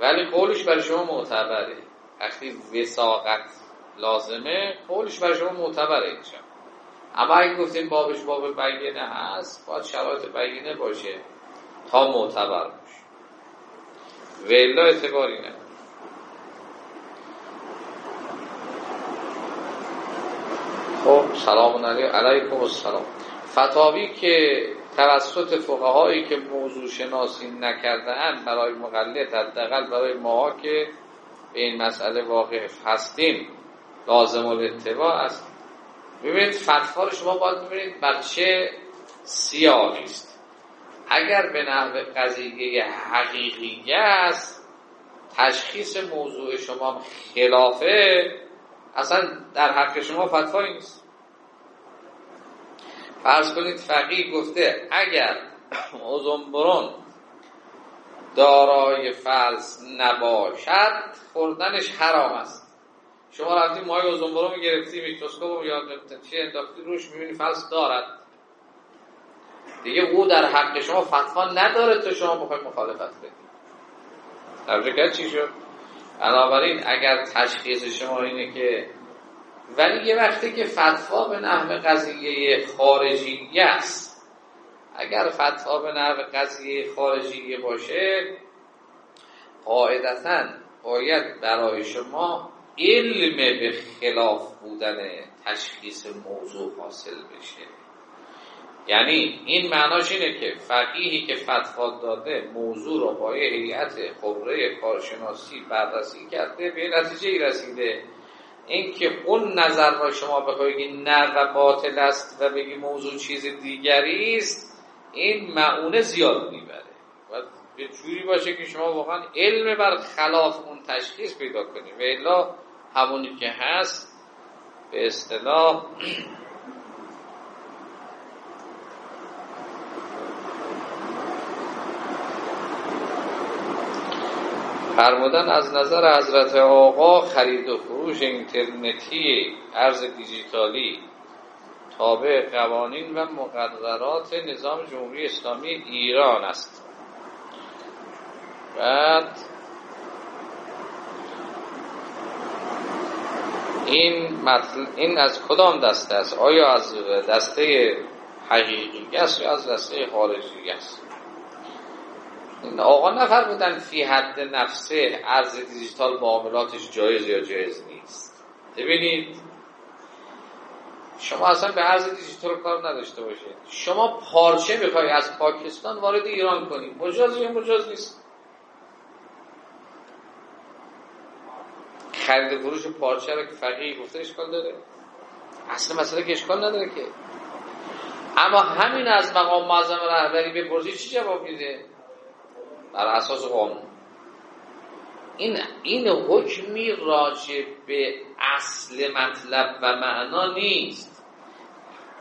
ولی قولش برای شما معتبره. وقتی وساقت لازمه قولش برای شما معتبره اینجا اما اگه گفتیم بابش باب بگینه هست باید شرایط بگینه باشه تا معتبر باشه. ولا اعتباری نه خب سلام علیکم السلام. فتاوی که توسط فقهایی که موضوع شناسی نکرده برای مقلد حداقل برای ما که به این مسئله واقع هستیم لازم الاتباع است. ببینید فتوا رو شما باید ببینید بر چه است. اگر به نحو قضیه حقیقی است تشخیص موضوع شما خلافه. اصلا در حق شما فتوایی نیست. فرض کنید فقیه گفته اگر اوزنبرون دارای فلس نباشد خوردنش حرام است. شما رفتی مای اوزنبرون رو گرفتی میکروسکوپ یا چی انداختی روش می‌بینی فلس دارد. دیگه او در حق شما فتوا نداره تو شما بخوای مخالفت کنید توجه چی شد؟ بنابراین اگر تشخیص شما اینه که ولی یه وقتی که فتوا به نحو قضیه خارجی است اگر فتوا به نحو قضیه خارجی باشه قاعدتا باید برای شما علم به خلاف بودن تشخیص موضوع حاصل بشه. یعنی این معناش اینه که فقیهی که فتوا داده موضوع رو با هیئت خبره کارشناسی بررسی کرده به نتیجه ای رسیده. اینکه اون نظر را شما بخواید نه و باطل است و بگی موضوع چیز دیگری است این معونه زیاد می‌بره. و به جوری باشه که شما واقعا علم بر خلاف اون تشخیص پیدا کنید و الا همونی که هست به اصطلاح فرمودن از نظر حضرت آقا خرید و فروش اینترنتی ارز دیجیتالی تابع قوانین و مقررات نظام جمهوری اسلامی ایران است. بعد این, این از کدام دسته است؟ آیا از دسته حقیقی است یا از دسته خارجی است؟ آقا نفر بودن فی حد نفسه ارز دیجیتال معاملاتش جایز یا جایز نیست. ببینید شما اصلا به ارز دیجیتال کار نداشته باشید. شما پارچه می‌خوای از پاکستان وارد ایران کنید مجاز یا مجاز نیست؟ خرید فروش پارچه رو که فقیه گفته اشکال داره؟ اصلا مسئله که اشکال نداره که. اما همین از مقام معظم رهبری بپرسی چی جواب میده؟ بر اساس قانون. این این حکمی راجع به اصل مطلب و معنا نیست.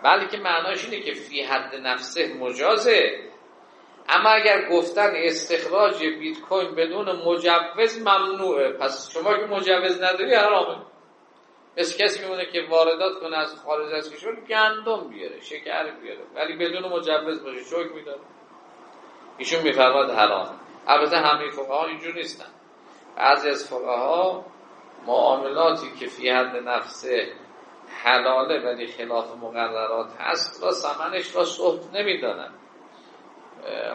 بلکه معناش اینه که فی حد نفسه مجازه. اما اگر گفتن استخراج بیت کوین بدون مجوز ممنوعه. پس شما که مجوز نداری حرامه. مثل کسی میمونه که واردات کنه از خارج از کشور گندم بیاره شکر بیاره. ولی بدون مجوز باشه چوک میداره. ایشون میفرماد حرام البته همه فقها اینجور نیستن. بعضی از فقها معاملاتی که فی حد نفس حلاله ولی خلاف مقررات هست را سمنش را صحب نمی‌دانن.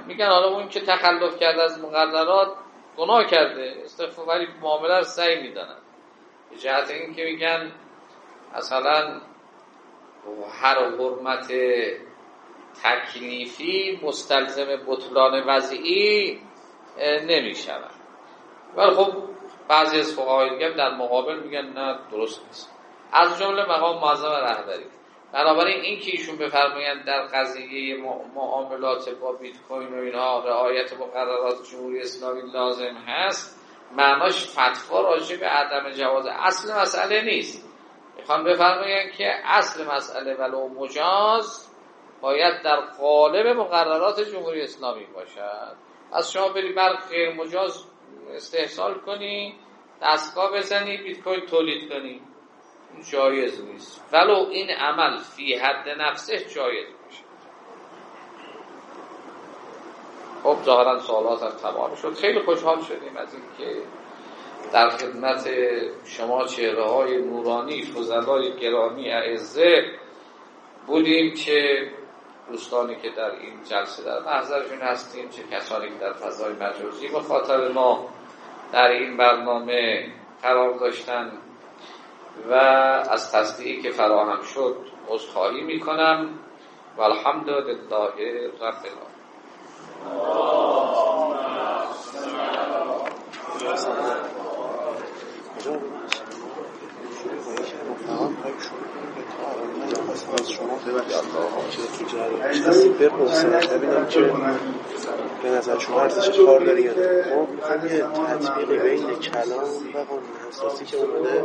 میگن حالا اون که تخلف کرده از مقررات گناه کرده استغفار ولی معامله رو سعی می‌دانن. به جهت این که میگن مثلا هر حرمت تکلیفی مستلزم بطلان وضعی نمی شود ولی خب بعضی از فقهای دیگه در مقابل میگن نه درست نیست. از جمله مقام معظم رهبری. بنابراین این که ایشون بفرمایند در قضیه معاملات با بیت کوین و اینها رعایت مقررات جمهوری اسلامی لازم هست معناش فتوا راجع به عدم جواز اصل مسئله نیست. می‌خوام بفرمایم که اصل مسئله ولو مجاز باید در قالب مقررات جمهوری اسلامی باشد. از شما بری بر غیر مجاز استحصال کنی دستگاه بزنی بیت کوین تولید کنی. جایز نیست. ولو این عمل فی حد نفسه جایز باشه. خب ظاهرا سوالات هم تمام شد. خیلی خوشحال شدیم از اینکه در خدمت شما چهره های نورانی فضلای گرامی اعزه بودیم که دوستانی که در این جلسه در محضرشون هستیم چه کسانی که در فضای مجازی مخاطب ما در این برنامه قرار داشتن و از تصدیقی که فراهم شد عذرخواهی می‌کنم. و الحمدلله رب العالمین. از شما که تو بپرسم ببینم که به نظر شما ارزش کار داره یا نه. ما می‌خوام یه تطبیقی بین کلام و قانون اساسی که اومده